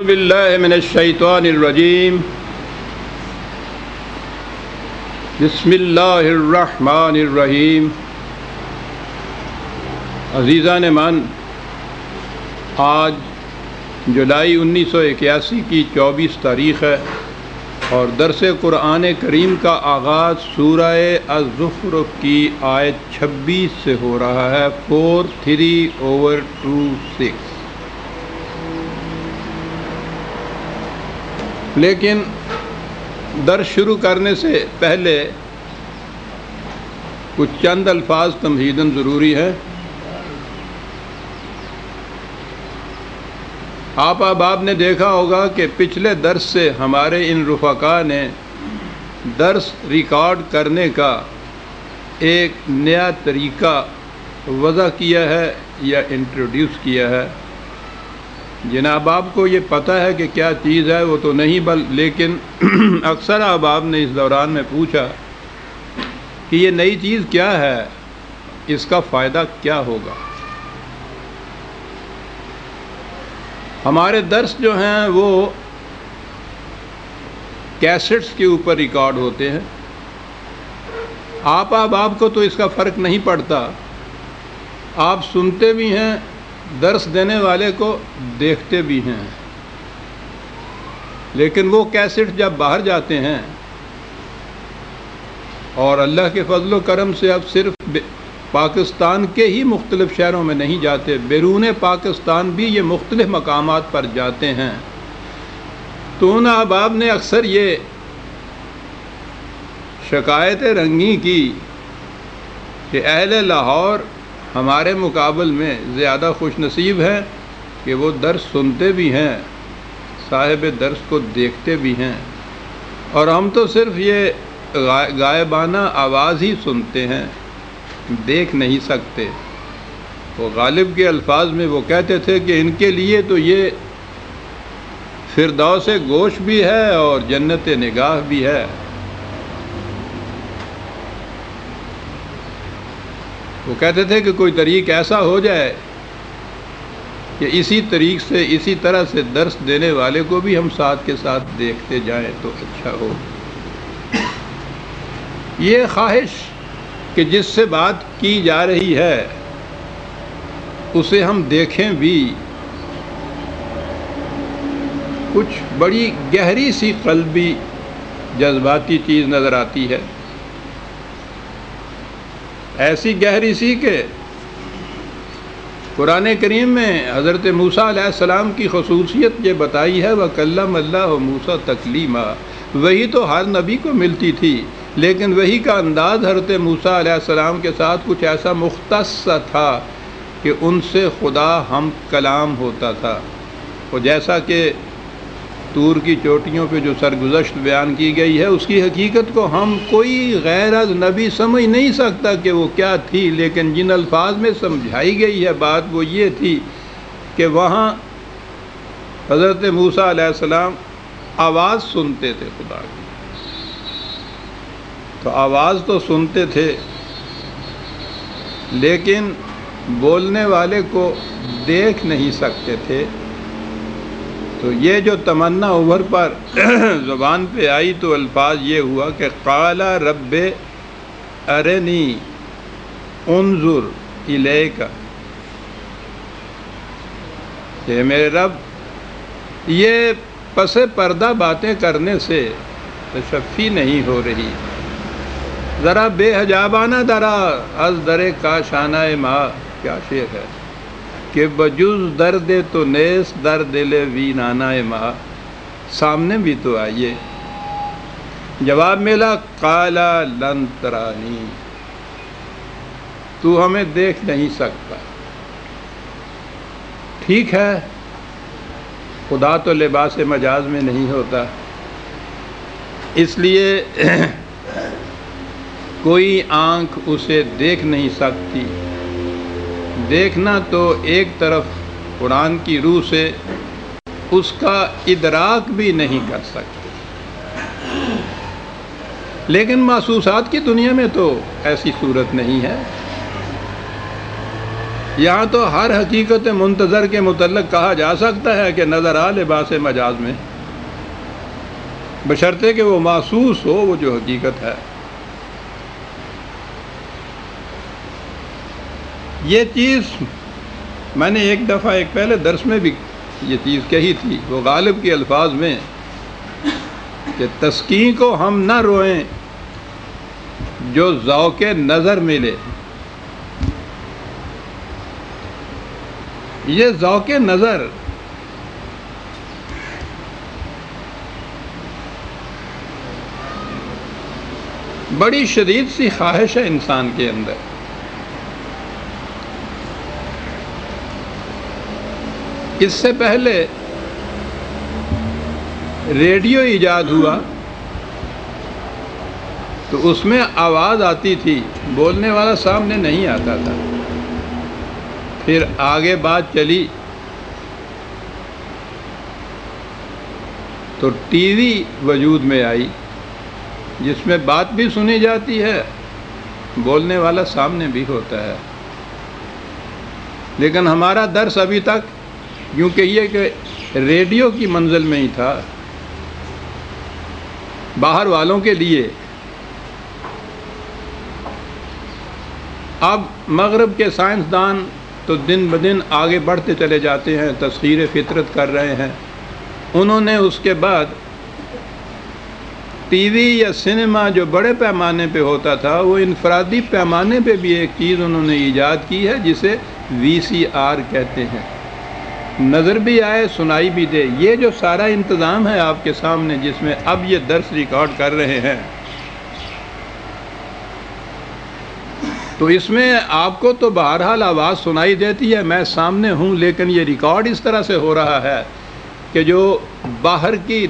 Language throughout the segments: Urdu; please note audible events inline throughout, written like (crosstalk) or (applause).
باللہ من الشیطان الرجیم بسم اللہ الرحمن الرحیم عزیزان من، آج جولائی انیس سو اکیاسی کی چوبیس تاریخ ہے اور درس قرآن کریم کا آغاز سورہ الزخرف کی آیت چھبیس سے ہو رہا ہے four three over two six لیکن درس شروع کرنے سے پہلے کچھ چند الفاظ تمہیدن ضروری ہے آپ احباب نے دیکھا ہوگا کہ پچھلے درس سے ہمارے ان رفقا نے درس ریکارڈ کرنے کا ایک نیا طریقہ وضع کیا ہے یا انٹروڈیوس کیا ہے۔ جن احباب کو یہ پتہ ہے کہ کیا چیز ہے، وہ تو نہیں، بل، لیکن (clears throat) اکثر احباب نے اس دوران میں پوچھا کہ یہ نئی چیز کیا ہے؟ اس کا فائدہ کیا ہوگا؟ ہمارے درس جو ہیں، وہ کیسٹس کے اوپر ریکارڈ ہوتے ہیں۔ آپ احباب کو تو اس کا فرق نہیں پڑتا۔ آپ سنتے بھی ہیں درس دینے والے کو دیکھتے بھی ہیں۔ لیکن وہ کیسٹ جب باہر جاتے ہیں، اور اللہ کے فضل و کرم سے اب صرف پاکستان کے ہی مختلف شہروں میں نہیں جاتے، بیرون پاکستان بھی یہ مختلف مقامات پر جاتے ہیں۔ تو ان احباب نے اکثر یہ شکایت رنگی کی کہ اہل لاہور ہمارے مقابل میں زیادہ خوش نصیب ہے کہ وہ درس سنتے بھی ہیں، صاحب درس کو دیکھتے بھی ہیں۔ اور ہم تو صرف یہ غائبانہ آواز ہی سنتے ہیں، دیکھ نہیں سکتے۔ وہ غالب کے الفاظ میں وہ کہتے تھے کہ ان کے لیے تو یہ فردوس گوش بھی ہے اور جنت نگاہ بھی ہے۔ وہ کہتے تھے کہ کوئی طریق ایسا ہو جائے کہ اسی طریق سے اسی طرح سے درس دینے والے کو بھی ہم ساتھ کے ساتھ دیکھتے جائیں تو اچھا ہو۔ یہ خواہش کہ جس سے بات کی جا رہی ہے، اسے ہم دیکھیں بھی۔ کچھ بڑی گہری سی قلبی جذباتی چیز نظر آتی ہے۔ ایسی گہری سی کہ قرآن کریم میں حضرت موسیٰ علیہ السلام کی خصوصیت یہ بتائی ہے وہ کلم اللہ موسا تکلیمہ وہی تو ہر نبی کو ملتی تھی، لیکن وہی کا انداز حضرت موسیٰ علیہ السلام کے ساتھ کچھ ایسا مختص تھا کہ ان سے خدا ہم کلام ہوتا تھا۔ وہ جیسا کہ تور کی چوٹیوں پہ جو سرگزشت بیان کی گئی ہے، اس کی حقیقت کو ہم کوئی غیر از نبی سمجھ نہیں سکتا کہ وہ کیا تھی، لیکن جن الفاظ میں سمجھائی گئی ہے، بات وہ یہ تھی کہ وہاں حضرت موسیٰ علیہ السلام آواز سنتے تھے خدا کی۔ تو آواز تو سنتے تھے، لیکن بولنے والے کو دیکھ نہیں سکتے تھے۔ تو یہ جو تمنا اوور پر (clears throat) زبان پہ آئی تو الفاظ یہ ہوا کہ قالا رب ارنی، انظر علیہ کا کہ میرے رب، یہ پس پردہ باتیں کرنے سے تشفی نہیں ہو رہی۔ ذرا بے حجابانہ درا، از درے کا شانہ ماں، کیا شیخ ہے۔ کہ بجز درد تو نیس در دل وی نانا ماں سامنے بھی تو آئیے۔ جواب ملا کالا لنترانی تو ہمیں دیکھ نہیں سکتا۔ ٹھیک ہے۔ خدا تو لباس مجاز میں نہیں ہوتا۔ اس لیے (clears throat) کوئی آنکھ اسے دیکھ نہیں سکتی۔ دیکھنا تو ایک طرف قرآن کی روح سے اس کا ادراک بھی نہیں کر سکتے۔ لیکن محسوسات کی دنیا میں تو ایسی صورت نہیں ہے۔ یہاں تو ہر حقیقت منتظر کے متعلق کہا جا سکتا ہے کہ نظر آ لباس مجاز میں۔ بشرطے کہ وہ محسوس ہو وہ جو حقیقت ہے۔ یہ چیز میں نے ایک دفعہ ایک پہلے درس میں بھی یہ چیز کہی تھی، وہ غالب کے الفاظ میں کہ تسکین کو ہم نہ روئیں جو ذوق نظر ملے۔ یہ ذوق نظر بڑی شدید سی خواہش ہے انسان کے اندر۔ اس سے پہلے ریڈیو ایجاد ہوا تو اس میں آواز آتی تھی، بولنے والا سامنے نہیں آتا تھا۔ پھر آگے بات چلی تو ٹی وی وجود میں آئی، جس میں بات بھی سنی جاتی ہے، بولنے والا سامنے بھی ہوتا ہے۔ لیکن ہمارا درس ابھی تک یوں کہیے کہ ریڈیو کی منزل میں ہی تھا۔ باہر والوں کے لیے۔ اب مغرب کے سائنسدان تو دن بدن آگے بڑھتے چلے جاتے ہیں تصویر فطرت کر رہے ہیں۔ انہوں نے اس کے بعد ٹی وی یا سنیما جو بڑے پیمانے پہ ہوتا تھا، وہ انفرادی پیمانے پہ بھی ایک چیز انہوں نے ایجاد کی ہے، جسے وی سی آر کہتے ہیں۔ نظر بھی آئے، سنائی بھی دے۔ یہ جو سارا انتظام ہے آپ کے سامنے، جس میں اب یہ درس ریکارڈ کر رہے ہیں۔ تو اس میں آپ کو تو بہرحال آواز سنائی دیتی ہے، میں سامنے ہوں، لیکن یہ ریکارڈ اس طرح سے ہو رہا ہے کہ جو باہر کی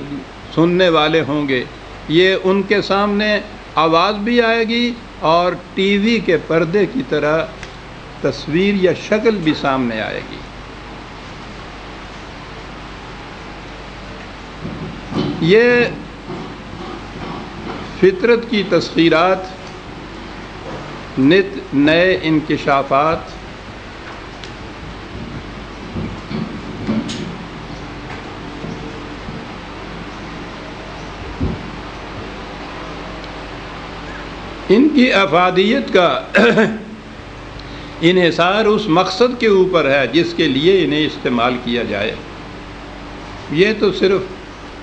سننے والے ہوں گے، یہ ان کے سامنے آواز بھی آئے گی اور ٹی وی کے پردے کی طرح تصویر یا شکل بھی سامنے آئے گی۔ یہ فطرت کی تسخیرات، نت نئے انکشافات، ان کی افادیت کا انحصار اس مقصد کے اوپر ہے جس کے لیے انہیں استعمال کیا جائے۔ یہ تو صرف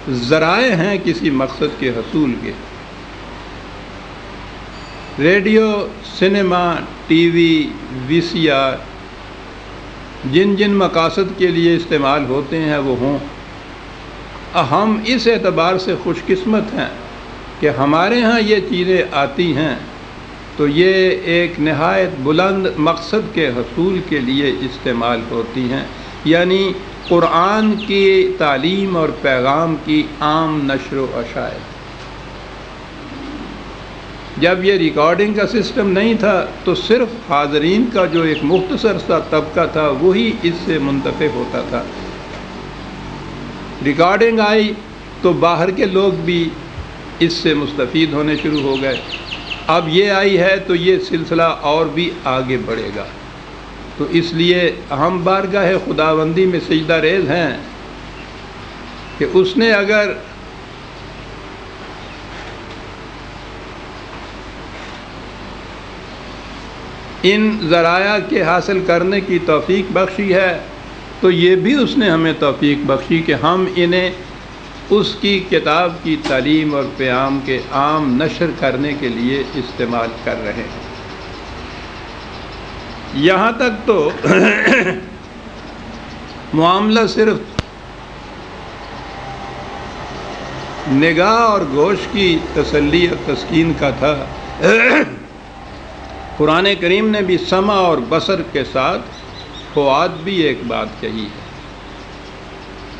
ذرائع ہیں کسی مقصد کے حصول کے۔ Radio, cinema, T V V C R, جن جن مقاصد کے لیے استعمال ہوتے ہیں وہ ہوں۔ ہم اس اعتبار سے خوش قسمت ہیں کہ ہمارے ہاں یہ چیزیں آتی ہیں۔ تو یہ ایک نہایت بلند مقصد کے حصول کے لیے استعمال ہوتی ہیں۔ یعنی قرآن کی تعلیم اور پیغام کی عام نشر و اشاعت۔ جب یہ ریکارڈنگ کا سسٹم نہیں تھا تو صرف حاضرین کا جو ایک مختصر سا طبقہ تھا وہی اس سے منتفع ہوتا تھا۔ ریکارڈنگ آئی تو باہر کے لوگ بھی اس سے مستفید ہونے شروع ہو گئے۔ اب یہ آئی ہے تو یہ سلسلہ اور بھی آگے بڑھے گا۔ تو اس لیے ہم بارگاہ خداوندی میں سجدہ ریز ہیں کہ اس نے اگر ان ذرائع کے حاصل کرنے کی توفیق بخشی ہے، تو یہ بھی اس نے ہمیں توفیق بخشی کہ ہم انہیں اس کی کتاب کی تعلیم اور پیام کے عام نشر کرنے کے لیے استعمال کر رہے ہیں۔ یہاں تک تو معاملہ صرف نگاہ اور گوشت کی تسلی اور تسکین کا تھا۔ قرآن کریم نے بھی سما اور بصر کے ساتھ فواد بھی ایک بات کہی ہے۔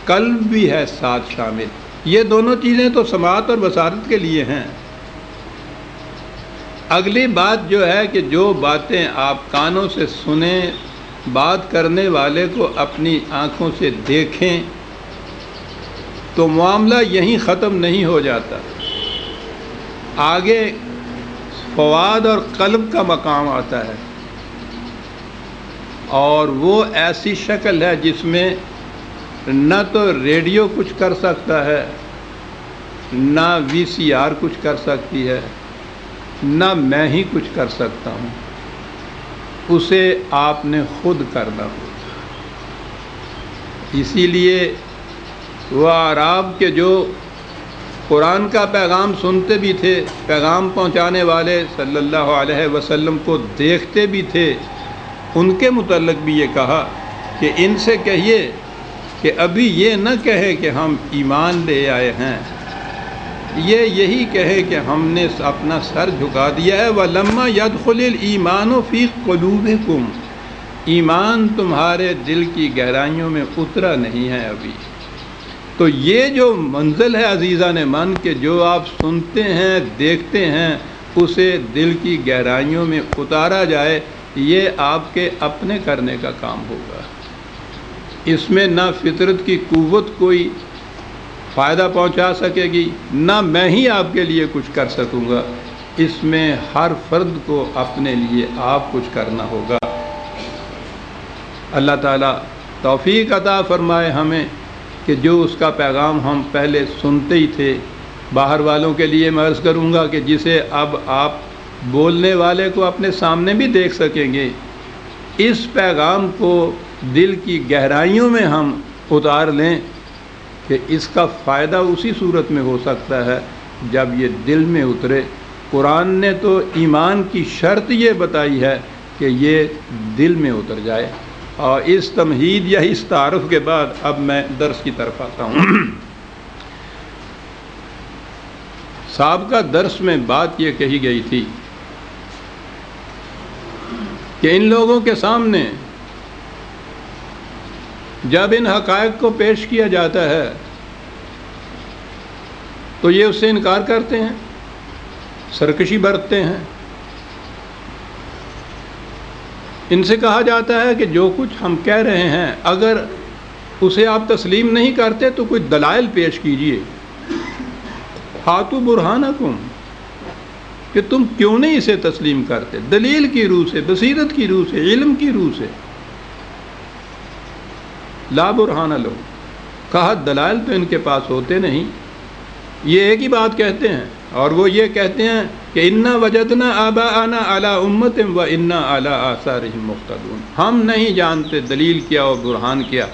قلب بھی ہے ساتھ شامل۔ یہ دونوں چیزیں تو سماعت اور بصارت کے لیے ہیں۔ اگلی بات جو ہے کہ جو باتیں آپ کانوں سے سنیں، بات کرنے والے کو اپنی آنکھوں سے دیکھیں، تو معاملہ یہیں ختم نہیں ہو جاتا۔ آگے فواد اور قلب کا مقام آتا ہے۔ اور وہ ایسی شکل ہے جس میں نہ تو ریڈیو کچھ کر سکتا ہے، نہ وی سی آر کچھ کر سکتی ہے۔ نہ میں ہی کچھ کر سکتا ہوں۔ اسے آپ نے خود کرنا ہوگا اسی لیے وہ عراب کے جو قرآن کا پیغام سنتے بھی تھے، پیغام پہنچانے والے صلی اللہ علیہ وسلم کو دیکھتے بھی تھے، ان کے متعلق بھی یہ کہا کہ ان سے کہیے کہ ابھی یہ نہ کہے کہ ہم ایمان لے آئے ہیں۔ یہ یہی کہے کہ ہم نے اپنا سر جھکا دیا ہے وہ لمہ ید خل ایمان و فی قلوب ایمان تمہارے دل کی گہرائیوں میں اترا نہیں ہے ابھی۔ تو یہ جو منزل ہے عزیزہ نے من کہ جو آپ سنتے ہیں، دیکھتے ہیں، اسے دل کی گہرائیوں میں اتارا جائے، یہ آپ کے اپنے کرنے کا کام ہوگا۔ اس میں نہ فطرت کی قوت کوئی فائدہ پہنچا سکے گی، نہ میں ہی آپ کے لیے کچھ کر سکوں گا۔ اس میں ہر فرد کو اپنے لیے آپ کچھ کرنا ہوگا۔ اللہ تعالیٰ توفیق عطا فرمائے ہمیں کہ جو اس کا پیغام ہم پہلے سنتے ہی تھے، باہر والوں کے لیے میں عرض کروں گا کہ جسے اب آپ بولنے والے کو اپنے سامنے بھی دیکھ سکیں گے۔ اس پیغام کو دل کی گہرائیوں میں ہم اتار لیں۔ کہ اس کا فائدہ اسی صورت میں ہو سکتا ہے جب یہ دل میں اترے۔ قرآن نے تو ایمان کی شرط یہ بتائی ہے کہ یہ دل میں اتر جائے۔ اور اس تمہید یا اس تعارف کے بعد اب میں درس کی طرف آتا ہوں۔ سابقہ درس میں بات یہ کہی گئی تھی کہ ان لوگوں کے سامنے جب ان حقائق کو پیش کیا جاتا ہے، تو یہ اس سے انکار کرتے ہیں، سرکشی برتتے ہیں۔ ان سے کہا جاتا ہے کہ جو کچھ ہم کہہ رہے ہیں، اگر اسے آپ تسلیم نہیں کرتے تو کوئی دلائل پیش کیجیے۔ ہاتھو برہانہ کم کہ تم کیوں نہیں اسے تسلیم کرتے؟ دلیل کی روح سے، بصیرت کی روح سے، علم کی روح سے۔ لا برہانہ لو کہا، دلائل تو ان کے پاس ہوتے نہیں۔ یہ ایک ہی بات کہتے ہیں، اور وہ یہ کہتے ہیں کہ انا وجدنا آبا آنا اعلیٰ امت و انا اعلیٰ آثار مختدون ہم نہیں جانتے دلیل کیا اور برہان کیا۔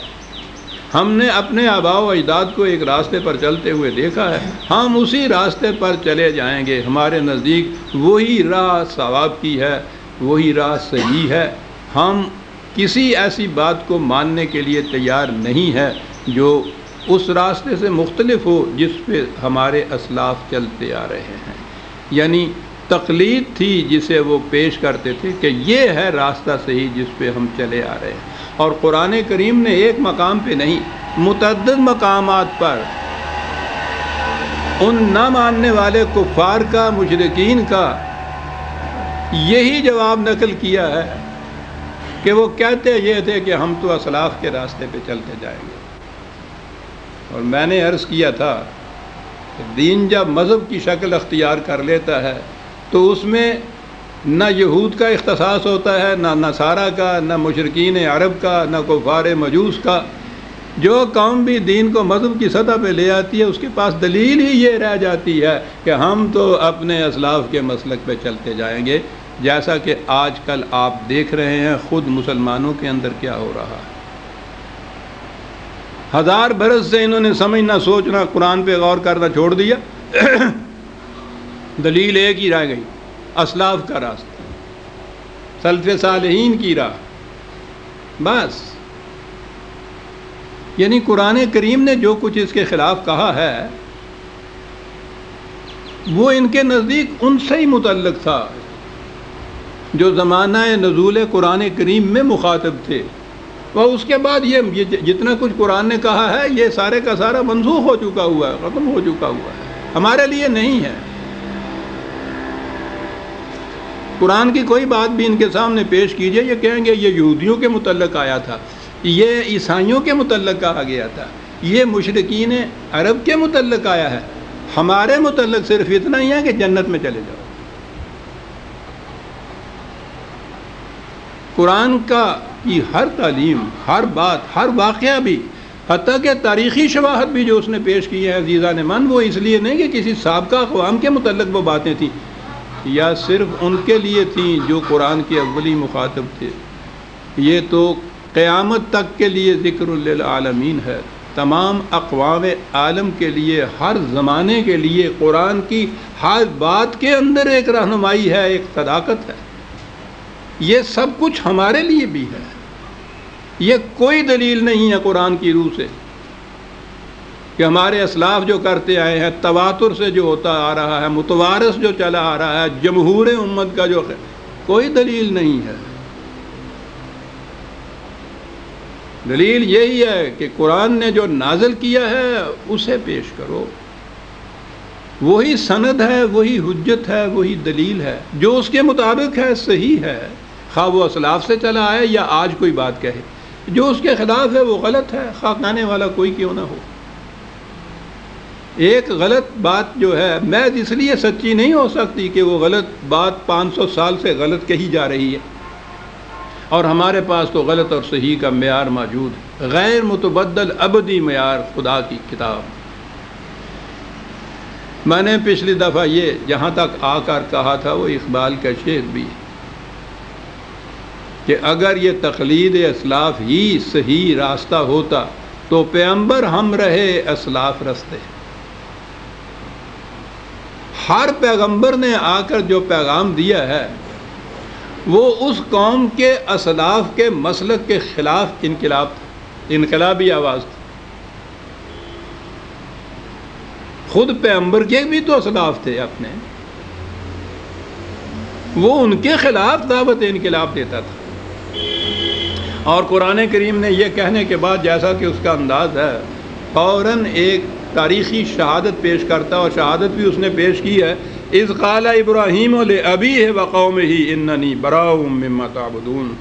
ہم نے اپنے آبا و اجداد کو ایک راستے پر چلتے ہوئے دیکھا ہے۔ ہم اسی راستے پر چلے جائیں گے۔ ہمارے نزدیک وہی راہ ثواب کی ہے، وہی راہ صحیح ہے۔ ہم کسی ایسی بات کو ماننے کے لیے تیار نہیں ہے جو اس راستے سے مختلف ہو جس پہ ہمارے اسلاف چلتے آ رہے ہیں۔ یعنی تقلید تھی جسے وہ پیش کرتے تھے کہ یہ ہے راستہ صحیح جس پہ ہم چلے آ رہے ہیں۔ اور قرآن کریم نے ایک مقام پہ نہیں، متعدد مقامات پر ان نہ ماننے والے کفار کا مشرقین کا یہی جواب نقل کیا ہے۔ کہ وہ کہتے یہ تھے کہ ہم تو اسلاف کے راستے پہ چلتے جائیں گے۔ اور میں نے عرض کیا تھا کہ دین جب مذہب کی شکل اختیار کر لیتا ہے تو اس میں نہ یہود کا اختصاص ہوتا ہے، نہ نصارہ کا، نہ مشرقین عرب کا، نہ کفار مجوس کا۔ جو قوم بھی دین کو مذہب کی سطح پہ لے آتی ہے، اس کے پاس دلیل ہی یہ رہ جاتی ہے کہ ہم تو اپنے اسلاف کے مسلک پہ چلتے جائیں گے۔ جیسا کہ آج کل آپ دیکھ رہے ہیں خود مسلمانوں کے اندر کیا ہو رہا ہے۔ ہزار برس سے انہوں نے سمجھنا سوچنا قرآن پہ غور کرنا چھوڑ دیا۔ دلیل ایک ہی رہ گئی، اسلاف کا راستہ۔ سلف صالحین کی راہ۔ بس۔ یعنی قرآن کریم نے جو کچھ اس کے خلاف کہا ہے، وہ ان کے نزدیک ان سے ہی متعلق تھا۔ جو زمانہ نزول قرآن کریم میں مخاطب تھے۔ وہ اس کے بعد یہ جتنا کچھ قرآن نے کہا ہے، یہ سارے کا سارا منسوخ ہو چکا ہوا ہے، ختم ہو چکا ہوا ہے۔ ہمارے لیے نہیں ہے۔ قرآن کی کوئی بات بھی ان کے سامنے پیش کیجیے، یہ کہیں گے یہ یہودیوں کے متعلق آیا تھا، یہ عیسائیوں کے متعلق کہا گیا تھا، یہ مشرقین عرب کے متعلق آیا ہے۔ ہمارے متعلق صرف اتنا ہی ہے کہ جنت میں چلے جاؤ۔ قرآن کا کی ہر تعلیم، ہر بات، ہر واقعہ بھی، حتیٰ کہ تاریخی شواہد بھی جو اس نے پیش کی ہے عزیزہ نے من، وہ اس لیے نہیں کہ کسی سابقہ اقوام کے متعلق وہ باتیں تھیں، یا صرف ان کے لیے تھیں جو قرآن کے اولی مخاطب تھے۔ یہ تو قیامت تک کے لیے ذکر للعالمین ہے۔ تمام اقوام عالم کے لیے، ہر زمانے کے لیے قرآن کی ہر بات کے اندر ایک رہنمائی ہے، ایک صداقت ہے۔ یہ سب کچھ ہمارے لیے بھی ہے۔ یہ کوئی دلیل نہیں ہے قرآن کی روح سے کہ ہمارے اسلاف جو کرتے آئے ہیں، تواتر سے جو ہوتا آ رہا ہے، متوارث جو چلا آ رہا ہے، جمہور امت کا جو کوئی دلیل نہیں ہے۔ دلیل یہی ہے کہ قرآن نے جو نازل کیا ہے، اسے پیش کرو۔ وہی سند ہے، وہی حجت ہے، وہی دلیل ہے۔ جو اس کے مطابق ہے، صحیح ہے۔ خواہ وہ اسلاف سے چلا آئے یا آج کوئی بات کہے۔ جو اس کے خلاف ہے وہ غلط ہے، خواہ کہنے والا کوئی کیوں نہ ہو۔ ایک غلط بات جو ہے میں اس لیے سچی نہیں ہو سکتی کہ وہ غلط بات پانچ سو سال سے غلط کہی جا رہی ہے۔ اور ہمارے پاس تو غلط اور صحیح کا معیار موجود غیر متبدل ابدی معیار خدا کی کتاب۔ میں نے پچھلی دفعہ یہ جہاں تک آ کر کہا تھا، وہ اقبال کا شعر بھی ہے۔ کہ اگر یہ تقلید اسلاف ہی صحیح راستہ ہوتا تو پیمبر ہم رہے اسلاف رستے۔ ہر پیغمبر نے آ کر جو پیغام دیا ہے، وہ اس قوم کے اسلاف کے مسلک کے خلاف انقلاب تھا، انقلابی آواز تھی۔ خود پیغمبر کے بھی تو اسلاف تھے اپنے۔ وہ ان کے خلاف دعوت انقلاب دیتا تھا۔ اور قرآن کریم نے یہ کہنے کے بعد جیسا کہ اس کا انداز ہے، فوراً ایک تاریخی شہادت پیش کرتا اور شہادت بھی اس نے پیش کی ہے۔ اس قال ابراہیم ابھی ہے بقوم ہی اننی براؤم مما تعبدون۔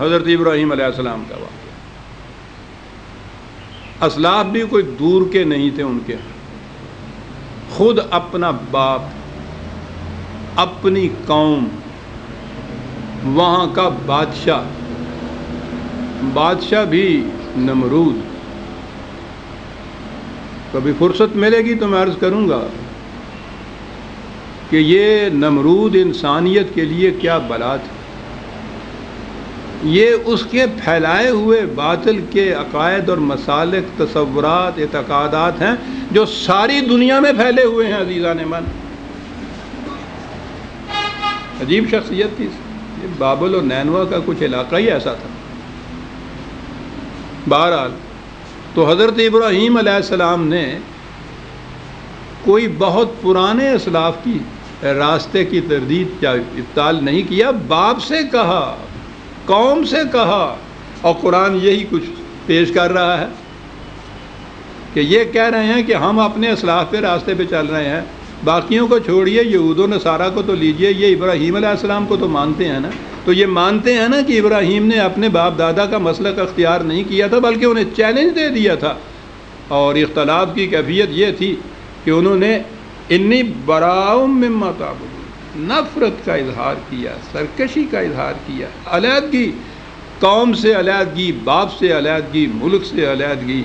حضرت ابراہیم علیہ السلام کا واقعہ۔ اسلاف بھی کوئی دور کے نہیں تھے ان کے۔ خود اپنا باپ، اپنی قوم وہاں کا بادشاہ۔ بادشاہ بھی نمرود۔ کبھی فرصت ملے گی تو میں عرض کروں گا کہ یہ نمرود انسانیت کے لیے کیا بلا تھا۔ یہ اس کے پھیلائے ہوئے باطل کے عقائد اور مسالک، تصورات، اعتقادات ہیں جو ساری دنیا میں پھیلے ہوئے ہیں عزیزہ من عجیب شخصیت تھی بابل اور نینوا کا کچھ علاقہ ہی ایسا تھا۔ بہرحال تو حضرت ابراہیم علیہ السلام نے کوئی بہت پرانے اسلاف کی راستے کی تردید یا ابتال نہیں کیا، باپ سے کہا، قوم سے کہا، اور قرآن یہی کچھ پیش کر رہا ہے کہ یہ کہہ رہے ہیں کہ ہم اپنے اسلاف پہ راستے پہ چل رہے ہیں۔ باقیوں کو چھوڑیے، یہود و نصارہ کو تو لیجیے یہ ابراہیم علیہ السلام کو تو مانتے ہیں نا۔ تو یہ مانتے ہیں نا کہ ابراہیم نے اپنے باپ دادا کا مسلک اختیار نہیں کیا تھا، بلکہ انہیں چیلنج دے دیا تھا۔ اور اختلاف کی کیفیت یہ تھی کہ انہوں نے انی براؤ مما تعبد نفرت کا اظہار کیا، سرکشی کا اظہار کیا۔ علیحدگی، قوم سے علیحدگی، باپ سے علیحدگی، ملک سے علیحدگی۔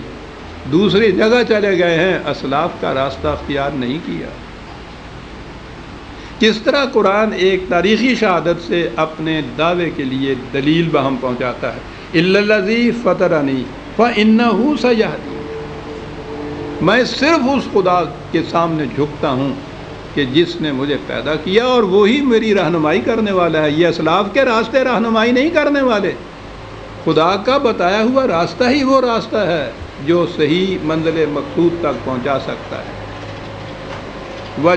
دوسری جگہ چلے گئے ہیں، اسلاف کا راستہ اختیار نہیں کیا۔ کس طرح قرآن ایک تاریخی شہادت سے اپنے دعوے کے لیے دلیل بہم پہنچاتا ہے؟ اللزی فتح عنی ف سیاحتی میں صرف اس خدا کے سامنے جھکتا ہوں کہ جس نے مجھے پیدا کیا اور وہی میری رہنمائی کرنے والا ہے۔ یہ اسلاف کے راستے رہنمائی نہیں کرنے والے۔ خدا کا بتایا ہوا راستہ ہی وہ راستہ ہے جو صحیح منزل مقصود تک پہنچا سکتا ہے۔ وہ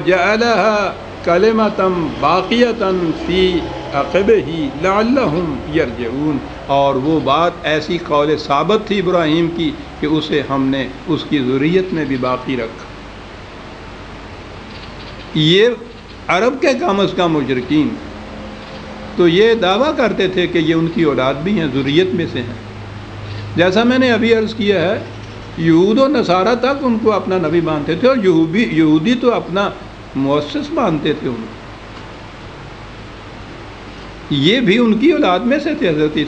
کلمتم باقیتاً فی عقب ہی لعلہم یرجعون۔ اور وہ بات ایسی قول ثابت تھی ابراہیم کی کہ اسے ہم نے اس کی ضروریت میں بھی باقی رکھا۔ یہ عرب کے کم از کم مجرقین تو یہ دعویٰ کرتے تھے کہ یہ ان کی اولاد بھی ہیں ضروریت میں سے ہیں۔ جیسا میں نے ابھی عرض کیا ہے، یہود و نصارہ تک ان کو اپنا نبی مانتے تھے اور یہودی یہودی تو اپنا مؤسس مانتے تھے ان یہ بھی ان کی اولاد میں سے تھے، حضرت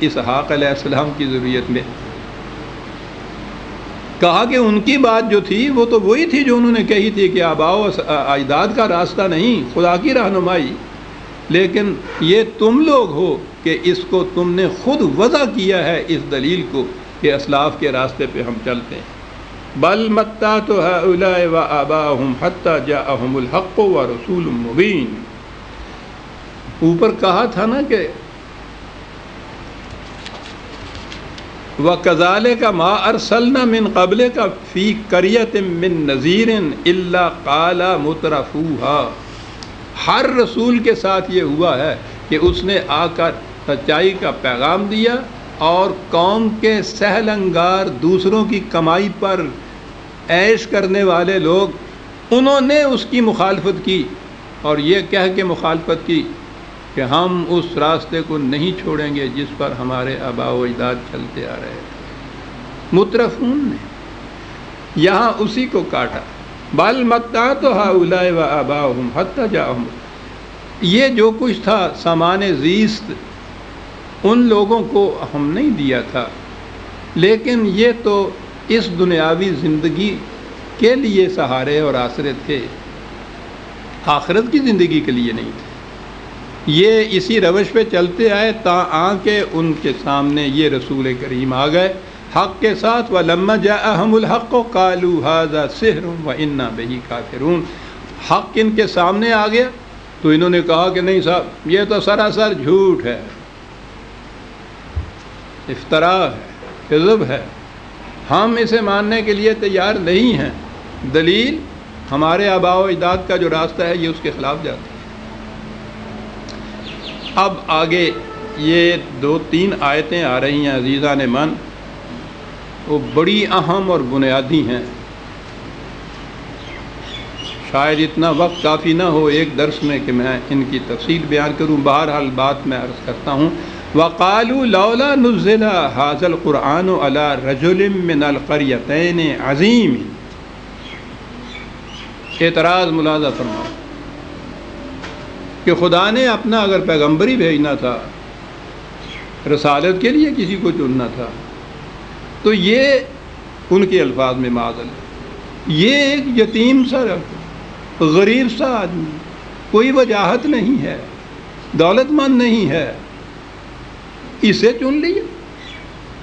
اسحاق علیہ السلام کی ضروریت میں۔ کہا کہ ان کی بات جو تھی، وہ تو وہی تھی جو انہوں نے کہی تھی کہ آباؤ اجداد کا راستہ نہیں، خدا کی رہنمائی۔ لیکن یہ تم لوگ ہو کہ اس کو تم نے خود وضع کیا ہے اس دلیل کو کہ اسلاف کے راستے پہ ہم چلتے ہیں۔ بل متا تو ہے و آبا حتیٰ جا الحق و رسول مبین اوپر کہا تھا نا کہ و کزال کا ما ارسلنا من قبل کا فی کریت من نذیر اللہ کالا مترفوہا ہر رسول کے ساتھ یہ ہوا ہے کہ اس نے آ کر سچائی کا پیغام دیا اور قوم کے سہل انگار دوسروں کی کمائی پر عیش کرنے والے لوگ انہوں نے اس کی مخالفت کی اور یہ کہہ کے مخالفت کی کہ ہم اس راستے کو نہیں چھوڑیں گے جس پر ہمارے آبا و اجداد چلتے آ رہے تھے۔ مترفون نے یہاں اسی کو کاٹا۔ بال متا تو ہا و آبا حتیٰ جا یہ جو کچھ تھا، سامان زیست، ان لوگوں کو ہم نہیں دیا تھا۔ لیکن یہ تو اس دنیاوی زندگی کے لیے سہارے اور آسرے تھے۔ آخرت کی زندگی کے لیے نہیں تھے۔ یہ اسی روش پہ چلتے آئے تا آ کے ان کے سامنے یہ رسول کریم آ گئے۔ حق کے ساتھ و لما جا احم الحق و کالو حاضہ سحر و انا بہی کافرون۔ حق ان کے سامنے آ گیا تو انہوں نے کہا کہ نہیں صاحب، یہ تو سراسر جھوٹ ہے۔ افطرا ہے، کذب ہے۔ ہم اسے ماننے کے لیے تیار نہیں ہیں۔ دلیل، ہمارے آبا و اجداد کا جو راستہ ہے، یہ اس کے خلاف جاتا ہے۔ اب آگے یہ دو تین آیتیں آ رہی ہیں عزیزہ نے من۔ وہ بڑی اہم اور بنیادی ہیں۔ شاید اتنا وقت کافی نہ ہو ایک درس میں کہ میں ان کی تفصیل بیان کروں۔ بہرحال بات میں عرض کرتا ہوں۔ وقالو لولا نزل حاضل قرآن و علا رجول من القریتین عظیم اعتراض ملازہ فرما کہ خدا نے اپنا اگر پیغمبری بھیجنا تھا، رسالت کے لیے کسی کو چننا تھا، تو یہ ان کے الفاظ میں معذل یہ ایک یتیم سا غریب سا آدمی، کوئی وجاہت نہیں ہے دولت مند نہیں ہے اسے چن لیا۔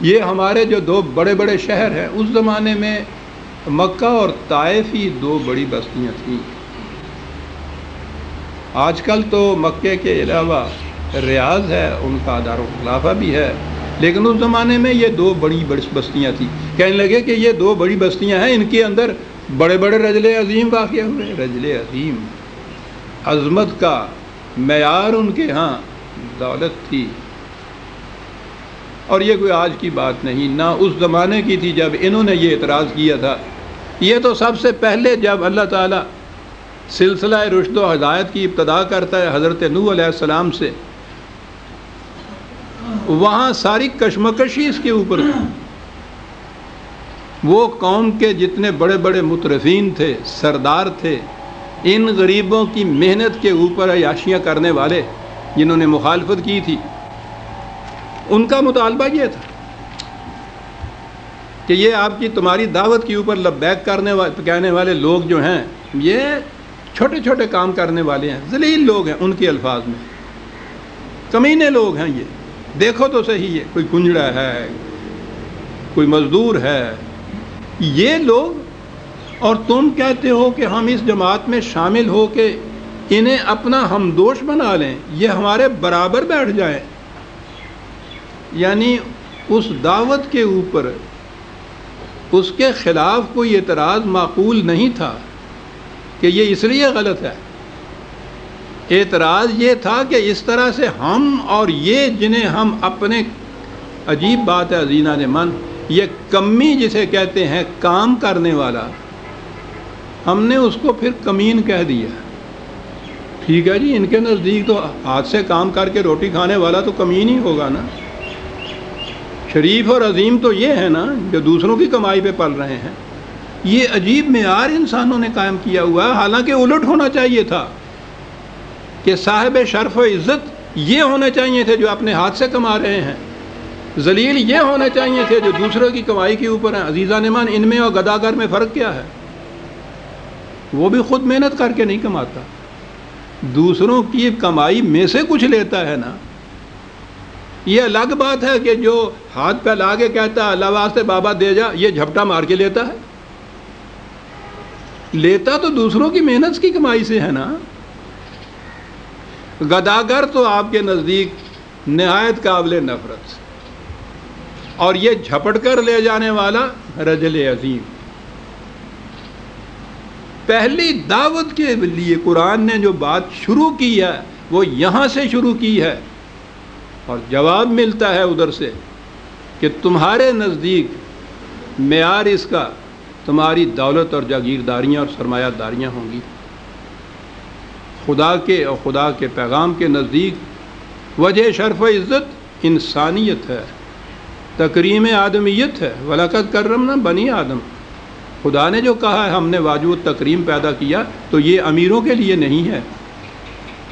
یہ ہمارے جو دو بڑے بڑے شہر ہیں، اس زمانے میں مکہ اور طائف ہی دو بڑی بستیاں تھیں۔ آج کل تو مکے کے علاوہ ریاض ہے، ان کا دار و خلافہ بھی ہے، لیکن اس زمانے میں یہ دو بڑی بڑی بستیاں تھیں۔ کہنے لگے کہ یہ دو بڑی بستیاں ہیں، ان کے اندر بڑے بڑے رجل عظیم واقع ہوئے۔ رجل عظیم، عظمت کا معیار ان کے ہاں دولت تھی۔ اور یہ کوئی آج کی بات نہیں، نہ اس زمانے کی تھی جب انہوں نے یہ اعتراض کیا تھا۔ یہ تو سب سے پہلے جب اللہ تعالیٰ سلسلہ رشد و ہدایت کی ابتدا کرتا ہے حضرت نو علیہ السلام سے، وہاں ساری کشمکشی اس کے اوپر۔ تھی وہ قوم کے جتنے بڑے بڑے مترفین تھے، سردار تھے، ان غریبوں کی محنت کے اوپر عیاشیاں کرنے والے جنہوں نے مخالفت کی تھی۔ ان کا مطالبہ یہ تھا کہ یہ آپ کی تمہاری دعوت کے اوپر لبیک کرنے والے کہنے والے لوگ جو ہیں، یہ چھوٹے چھوٹے کام کرنے والے ہیں، ذلیل لوگ ہیں ان کے الفاظ میں۔ کمینے لوگ ہیں یہ۔ دیکھو تو صحیح ہے کوئی کنجڑا ہے، کوئی مزدور ہے۔ یہ لوگ، اور تم کہتے ہو کہ ہم اس جماعت میں شامل ہو کے انہیں اپنا ہمدوش بنا لیں، یہ ہمارے برابر بیٹھ جائیں۔ یعنی اس دعوت کے اوپر اس کے خلاف کوئی اعتراض معقول نہیں تھا کہ یہ اس لیے غلط ہے۔ اعتراض یہ تھا کہ اس طرح سے ہم اور یہ جنہیں ہم اپنے عجیب بات ہے عزینہ نے من، یہ کمی جسے کہتے ہیں کام کرنے والا، ہم نے اس کو پھر کمین کہہ دیا ٹھیک ہے جی ان کے نزدیک تو ہاتھ سے کام کر کے روٹی کھانے والا تو کمین ہی ہوگا نا۔ شریف اور عظیم تو یہ ہے نا جو دوسروں کی کمائی پہ پل رہے ہیں، یہ عجیب معیار انسانوں نے قائم کیا ہوا ہے، حالانکہ الٹ ہونا چاہیے تھا کہ صاحب شرف و عزت یہ ہونے چاہیے تھے جو اپنے ہاتھ سے کما رہے ہیں۔ ذلیل یہ ہونے چاہیے تھے جو دوسروں کی کمائی کے اوپر ہیں۔ عزیزہ نمان ان میں اور گداگر میں فرق کیا ہے؟ وہ بھی خود محنت کر کے نہیں کماتا۔ دوسروں کی کمائی میں سے کچھ لیتا ہے نا یہ الگ بات ہے کہ جو ہاتھ پہ لا کے کہتا ہے اللہ واسطے بابا دے جا، یہ جھپٹا مار کے لیتا ہے۔ لیتا تو دوسروں کی محنت کی کمائی سے ہے نا۔ گداگر تو آپ کے نزدیک نہایت قابل نفرت۔ اور یہ جھپٹ کر لے جانے والا رجل عظیم۔ پہلی دعوت کے لیے قرآن نے جو بات شروع کی ہے، وہ یہاں سے شروع کی ہے۔ اور جواب ملتا ہے ادھر سے کہ تمہارے نزدیک معیار اس کا تمہاری دولت اور جاگیرداریاں اور سرمایہ داریاں ہوں گی۔ خدا کے اور خدا کے پیغام کے نزدیک وجہ شرف و عزت انسانیت ہے، تکریم آدمیت ہے۔ ولاقت کرم نہ بنی آدم۔ خدا نے جو کہا ہے، ہم نے واجود تکریم پیدا کیا تو یہ امیروں کے لیے نہیں ہے۔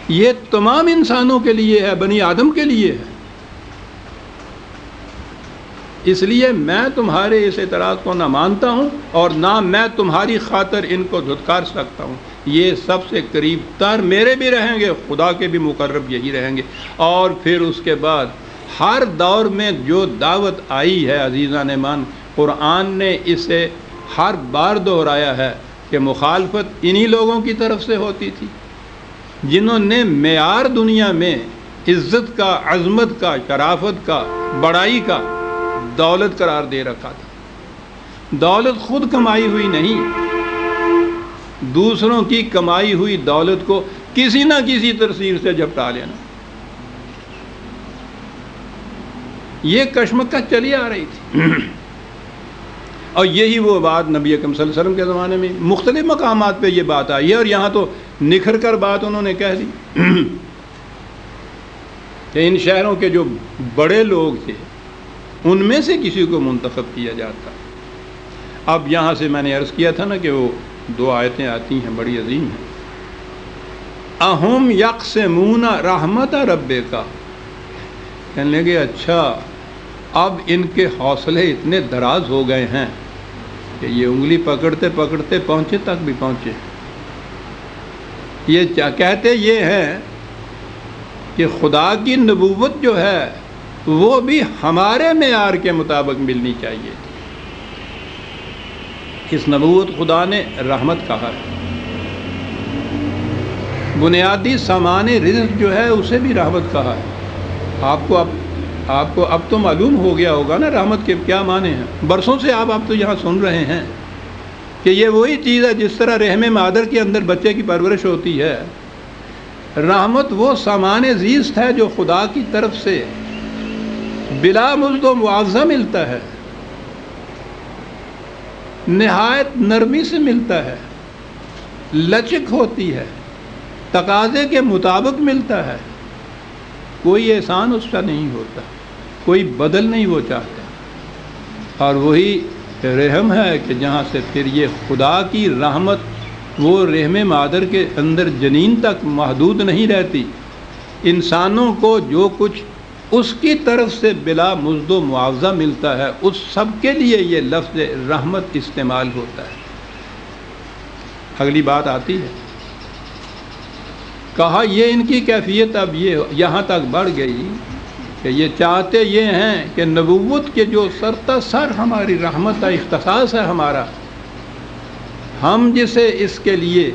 یہ تمام انسانوں کے لیے ہے، بنی آدم کے لیے ہے۔ اس لیے میں تمہارے اس اعتراض کو نہ مانتا ہوں اور نہ میں تمہاری خاطر ان کو دھتکار سکتا ہوں۔ یہ سب سے قریب تر میرے بھی رہیں گے، خدا کے بھی مقرب یہی رہیں گے۔ اور پھر اس کے بعد ہر دور میں جو دعوت آئی ہے عزیزہ نمان قرآن نے اسے ہر بار دہرایا ہے کہ مخالفت انہی لوگوں کی طرف سے ہوتی تھی۔ جنہوں نے معیار دنیا میں عزت کا، عظمت کا، شرافت کا، بڑائی کا دولت قرار دے رکھا تھا۔ دولت خود کمائی ہوئی نہیں، دوسروں کی کمائی ہوئی دولت کو کسی نہ کسی ترسیر سے جھپٹا لینا۔ یہ کشمکش چلی آ رہی تھی۔ اور یہی وہ بات نبی اکم صلی اللہ علیہ وسلم کے زمانے میں مختلف مقامات پہ یہ بات آئی ہے، اور یہاں تو نکھر کر بات انہوں نے کہہ دی۔ کہ ان شہروں کے جو بڑے لوگ تھے، ان میں سے کسی کو منتخب کیا جاتا۔ اب یہاں سے میں نے عرض کیا تھا نا کہ وہ دو آیتیں آتی ہیں، بڑی عظیم ہیں۔ اہم یکس مونا رحمت رب کا کہنے لگے اچھا اب ان کے حوصلے اتنے دراز ہو گئے ہیں کہ یہ انگلی پکڑتے پکڑتے پہنچے تک بھی پہنچے۔ یہ کہتے یہ ہیں کہ خدا کی نبوت جو ہے وہ بھی ہمارے معیار کے مطابق ملنی چاہیے۔ اس نبوت خدا نے رحمت کہا ہے۔ بنیادی سامان رزق جو ہے اسے بھی رحمت کہا ہے۔ آپ کو اب آپ کو اب تو معلوم ہو گیا ہوگا نا رحمت کے کیا معنی ہیں۔ برسوں سے آپ آپ تو یہاں سن رہے ہیں۔ کہ یہ وہی چیز ہے جس طرح رحم مادر کے اندر بچے کی پرورش ہوتی ہے۔ رحمت وہ سامان زیست ہے جو خدا کی طرف سے بلا مزد و معاوضہ ملتا ہے۔ نہایت نرمی سے ملتا ہے۔ لچک ہوتی ہے۔ تقاضے کے مطابق ملتا ہے۔ کوئی احسان اس کا نہیں ہوتا۔ کوئی بدل نہیں وہ چاہتا۔ اور وہی رحم ہے کہ جہاں سے پھر یہ خدا کی رحمت وہ رحم مادر کے اندر جنین تک محدود نہیں رہتی۔ انسانوں کو جو کچھ اس کی طرف سے بلا مزد و معاوضہ ملتا ہے، اس سب کے لیے یہ لفظ رحمت استعمال ہوتا ہے۔ اگلی بات آتی ہے۔ کہا، یہ ان کی کیفیت اب یہ یہاں تک بڑھ گئی کہ یہ چاہتے یہ ہیں کہ نبوت کے جو سرتا سر ہماری رحمت کا اختصاص ہے ہمارا، ہم جسے اس کے لیے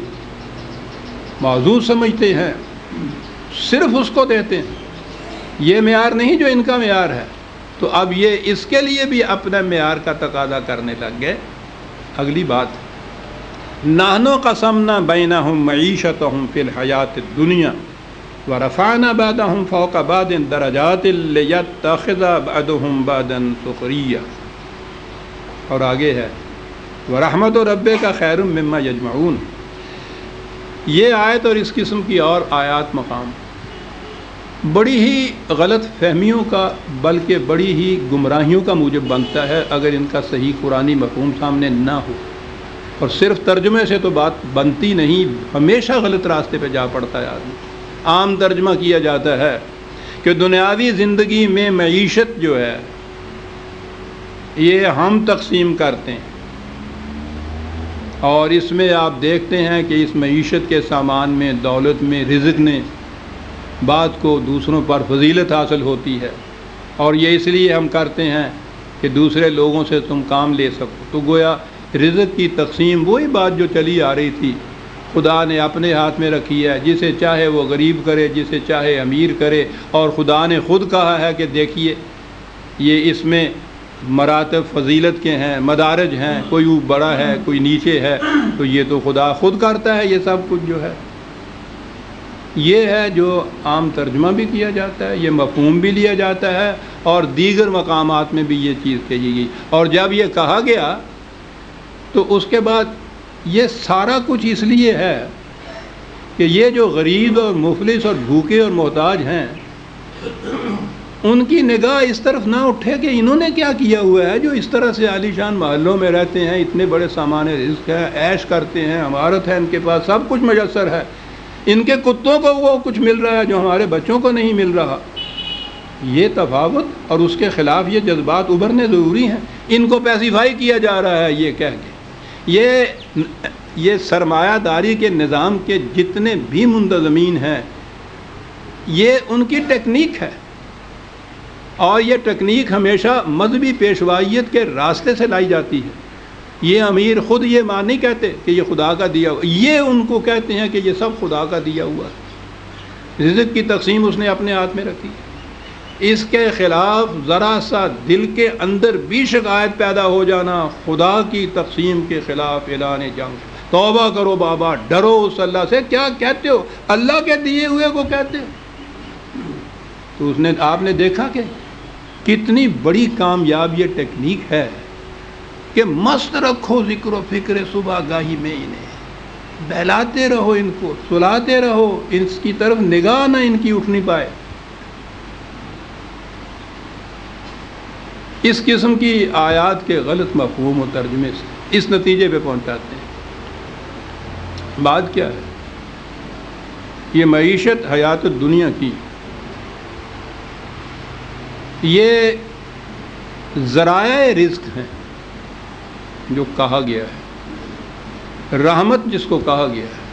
موضوع سمجھتے ہیں، صرف اس کو دیتے ہیں۔ یہ معیار نہیں جو ان کا معیار ہے۔ تو اب یہ اس کے لیے بھی اپنے معیار کا تقاضا کرنے لگ گئے۔ اگلی بات نہنو قسم نہ بینا ہوں معیشت ہوں فی الحیات دنیا و رفانہ فوق بادن درجات تخذہ باد بادن سخریہ اور آگے ہے و رحمت و رب کا خیر مما یجمعون. یہ آیت اور اس قسم کی اور آیات مقام. بڑی ہی غلط فہمیوں کا، بلکہ بڑی ہی گمراہیوں کا موجب بنتا ہے اگر ان کا صحیح قرآن مفہوم سامنے نہ ہو. اور صرف ترجمے سے تو بات بنتی نہیں، ہمیشہ غلط راستے پہ جا پڑتا ہے آدمی. عام ترجمہ کیا جاتا ہے کہ دنیاوی زندگی میں معیشت جو ہے، یہ ہم تقسیم کرتے ہیں۔ اور اس میں آپ دیکھتے ہیں کہ اس معیشت کے سامان میں، دولت میں رزق نے بات کو دوسروں پر فضیلت حاصل ہوتی ہے۔ اور یہ اس لیے ہم کرتے ہیں کہ دوسرے لوگوں سے تم کام لے سکو۔ تو گویا رزق کی تقسیم وہی بات جو چلی آ رہی تھی۔ خدا نے اپنے ہاتھ میں رکھی ہے۔ جسے چاہے وہ غریب کرے، جسے چاہے امیر کرے۔ اور خدا نے خود کہا ہے کہ دیکھیے، یہ اس میں مراتب فضیلت کے ہیں، مدارج ہیں۔ کوئی بڑا ہے، کوئی نیچے ہے۔ تو یہ تو خدا خود کرتا ہے، یہ سب کچھ جو ہے۔ یہ ہے جو عام ترجمہ بھی کیا جاتا ہے، یہ مفہوم بھی لیا جاتا ہے۔ اور دیگر مقامات میں بھی یہ چیز کہی گئی۔ اور جب یہ کہا گیا، تو اس کے بعد یہ سارا کچھ اس لیے ہے کہ یہ جو غریب اور مفلس اور بھوکے اور محتاج ہیں، ان کی نگاہ اس طرف نہ اٹھے کہ انہوں نے کیا کیا ہوا ہے، جو اس طرح سے عالی شان محلوں میں رہتے ہیں، اتنے بڑے سامان رزق ہیں، عیش کرتے ہیں، عمارت ہے ان کے پاس، سب کچھ میسر ہے۔ ان کے کتوں کو وہ کچھ مل رہا ہے جو ہمارے بچوں کو نہیں مل رہا۔ یہ تفاوت اور اس کے خلاف یہ جذبات ابھرنے ضروری ہیں۔ ان کو پیسیفائی کیا جا رہا ہے، یہ کہہ کے۔ یہ یہ سرمایہ داری کے نظام کے جتنے بھی منتظمین ہیں، یہ ان کی ٹیکنیک ہے۔ اور یہ ٹیکنیک ہمیشہ مذہبی پیشوائیت کے راستے سے لائی جاتی ہے۔ یہ امیر خود یہ مان نہیں کہتے کہ یہ خدا کا دیا ہوا، یہ ان کو کہتے ہیں کہ یہ سب خدا کا دیا ہوا ہے۔ رزق کی تقسیم اس نے اپنے ہاتھ میں رکھی۔ ہے اس کے خلاف ذرا سا دل کے اندر بھی شکایت پیدا ہو جانا خدا کی تقسیم کے خلاف اعلان جنگ۔ توبہ کرو بابا، ڈرو اس اللہ سے۔ کیا کہتے ہو؟ اللہ کے دیے ہوئے کو کہتے ہو؟ تو اس نے، آپ نے دیکھا کہ کتنی بڑی کامیاب یہ ٹیکنیک ہے کہ مست رکھو ذکر و فکر صبح گاہی میں انہیں۔ بہلاتے رہو ان کو، سلاتے رہو، ان کی طرف نگاہ نہ ان کی اٹھنی پائے۔ اس قسم کی آیات کے غلط مفہوم و ترجمے سے اس نتیجے پہ پہنچاتے ہیں۔ بات کیا ہے؟ یہ معیشت حیات دنیا کی۔ یہ ذرائع رزق ہیں جو کہا گیا ہے۔ رحمت جس کو کہا گیا ہے۔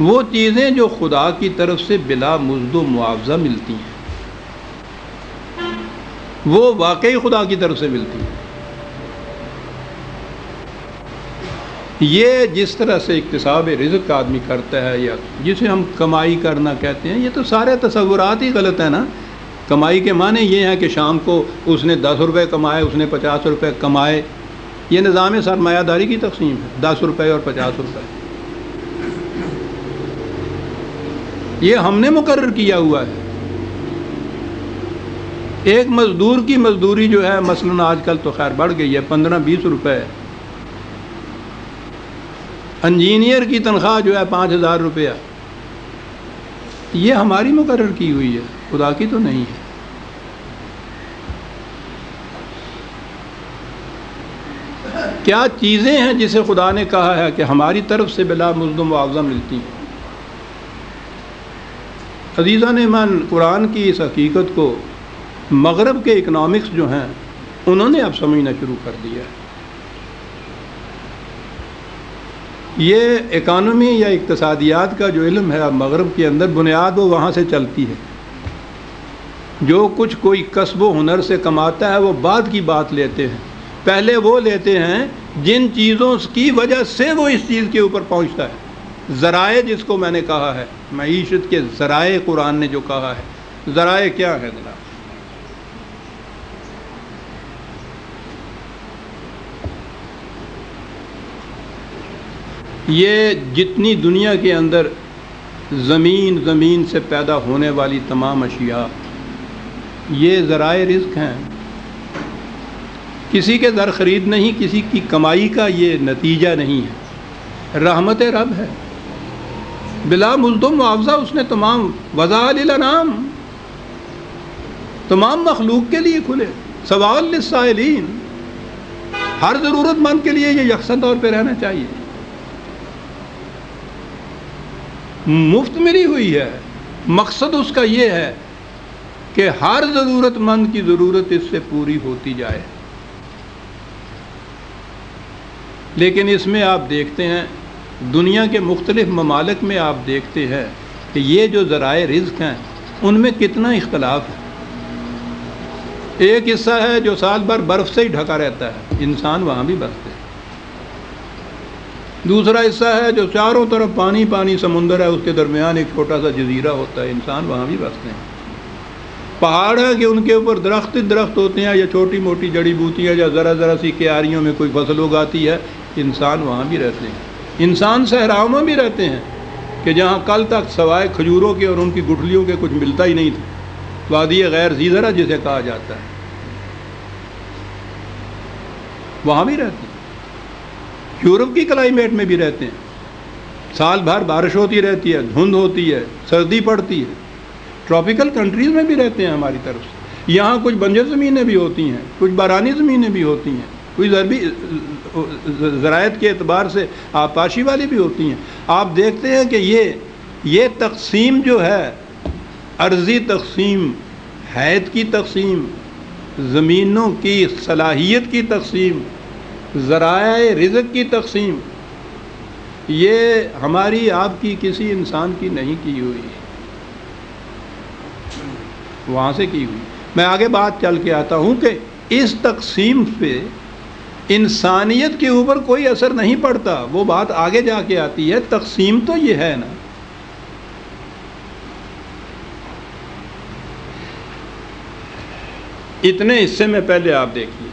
وہ چیزیں جو خدا کی طرف سے بلا مزد و معاوضہ ملتی ہیں۔ وہ واقعی خدا کی طرف سے ملتی ہیں یہ جس طرح سے اقتصاب رزق کا آدمی کرتا ہے یا جسے ہم کمائی کرنا کہتے ہیں، یہ تو سارے تصورات ہی غلط ہیں نا۔ کمائی کے معنی یہ ہیں کہ شام کو اس نے دس روپے کمائے، اس نے پچاس روپے کمائے۔ یہ نظام سرمایہ داری کی تقسیم ہے، دس روپے اور پچاس روپے۔ یہ ہم نے مقرر کیا ہوا ہے۔ ایک مزدور کی مزدوری جو ہے، مثلاً آج کل تو خیر بڑھ گئی ہے، پندرہ بیس روپے۔ انجینئر کی تنخواہ جو ہے، پانچ ہزار روپیہ۔ یہ ہماری مقرر کی ہوئی ہے، خدا کی تو نہیں ہے۔ کیا چیزیں ہیں جسے خدا نے کہا ہے کہ ہماری طرف سے بلا مزد معاوضہ ملتی ہیں؟ عزیزہ نے من قرآن کی اس حقیقت کو مغرب کے اکنامکس جو ہیں، انہوں نے اب سمجھنا شروع کر دیا ہے۔ یہ اکانومی یا اقتصادیات کا جو علم ہے، اب مغرب کے اندر بنیاد وہ وہاں سے چلتی ہے۔ جو کچھ کوئی قصب و ہنر سے کماتا ہے، وہ بعد کی بات لیتے ہیں۔ پہلے وہ لیتے ہیں جن چیزوں کی وجہ سے وہ اس چیز کے اوپر پہنچتا ہے۔ ذرائع جس کو میں نے کہا ہے، معیشت کے ذرائع قرآن نے جو کہا ہے۔ ذرائع کیا ہے جناب؟ یہ جتنی دنیا کے اندر زمین زمین سے پیدا ہونے والی تمام اشیاء، یہ ذرائع رزق ہیں۔ کسی کے در خرید نہیں، کسی کی کمائی کا یہ نتیجہ نہیں ہے۔ رحمت رب ہے۔ بلا مزد معاوضہ اس نے تمام وضاء الانام تمام مخلوق کے لیے کھلے۔ سوال للسائلین۔ ہر ضرورت مند کے لیے یہ یکساں طور پہ رہنا چاہیے۔ مفت ملی ہوئی ہے۔ مقصد اس کا یہ ہے کہ ہر ضرورت مند کی ضرورت اس سے پوری ہوتی جائے۔ لیکن اس میں آپ دیکھتے ہیں، دنیا کے مختلف ممالک میں آپ دیکھتے ہیں کہ یہ جو ذرائع رزق ہیں، ان میں کتنا اختلاف ہے۔ ایک حصہ ہے جو سال بھر برف سے ہی ڈھکا رہتا ہے، انسان وہاں بھی بستے ہیں۔ دوسرا حصہ ہے جو چاروں طرف پانی پانی سمندر ہے، اس کے درمیان ایک چھوٹا سا جزیرہ ہوتا ہے، انسان وہاں بھی بستے ہیں۔ پہاڑ ہے کہ ان کے اوپر درخت درخت ہوتے ہیں، یا چھوٹی موٹی جڑی بوٹیاں یا ذرا ذرا سی کیاریوں میں کوئی فصل اگاتی ہے، انسان وہاں بھی رہتے ہیں۔ انسان صحراؤں میں بھی رہتے ہیں کہ جہاں کل تک سوائے کھجوروں کے اور ان کی گٹھلیوں کے کچھ ملتا ہی نہیں تھا۔ وادی غیر زیزرا جسے کہا جاتا ہے۔ وہاں بھی رہتے ہیں۔ یورپ کی کلائمیٹ میں بھی رہتے ہیں۔ سال بھر بارش ہوتی رہتی ہے، دھند ہوتی ہے، سردی پڑتی ہے۔ ٹراپیکل کنٹریز میں بھی رہتے ہیں ہماری طرف سے۔ یہاں کچھ بنجر زمینیں بھی ہوتی ہیں، کچھ بارانی زمینیں بھی ہوتی ہیں۔ کوئی ضربی ذرائط کے اعتبار سے آپاشی والی بھی ہوتی ہیں۔ آپ دیکھتے ہیں کہ یہ یہ تقسیم جو ہے، عرضی تقسیم، حید کی تقسیم، زمینوں کی صلاحیت کی تقسیم ذرائع رزق کی تقسیم۔ یہ ہماری آپ کی کسی انسان کی نہیں کی ہوئی۔ وہاں سے کی ہوئی۔ میں آگے بات چل کے آتا ہوں کہ اس تقسیم پہ انسانیت کے اوپر کوئی اثر نہیں پڑتا۔ وہ بات آگے جا کے آتی ہے۔ تقسیم تو یہ ہے نا۔ اتنے حصے میں پہلے آپ دیکھیے۔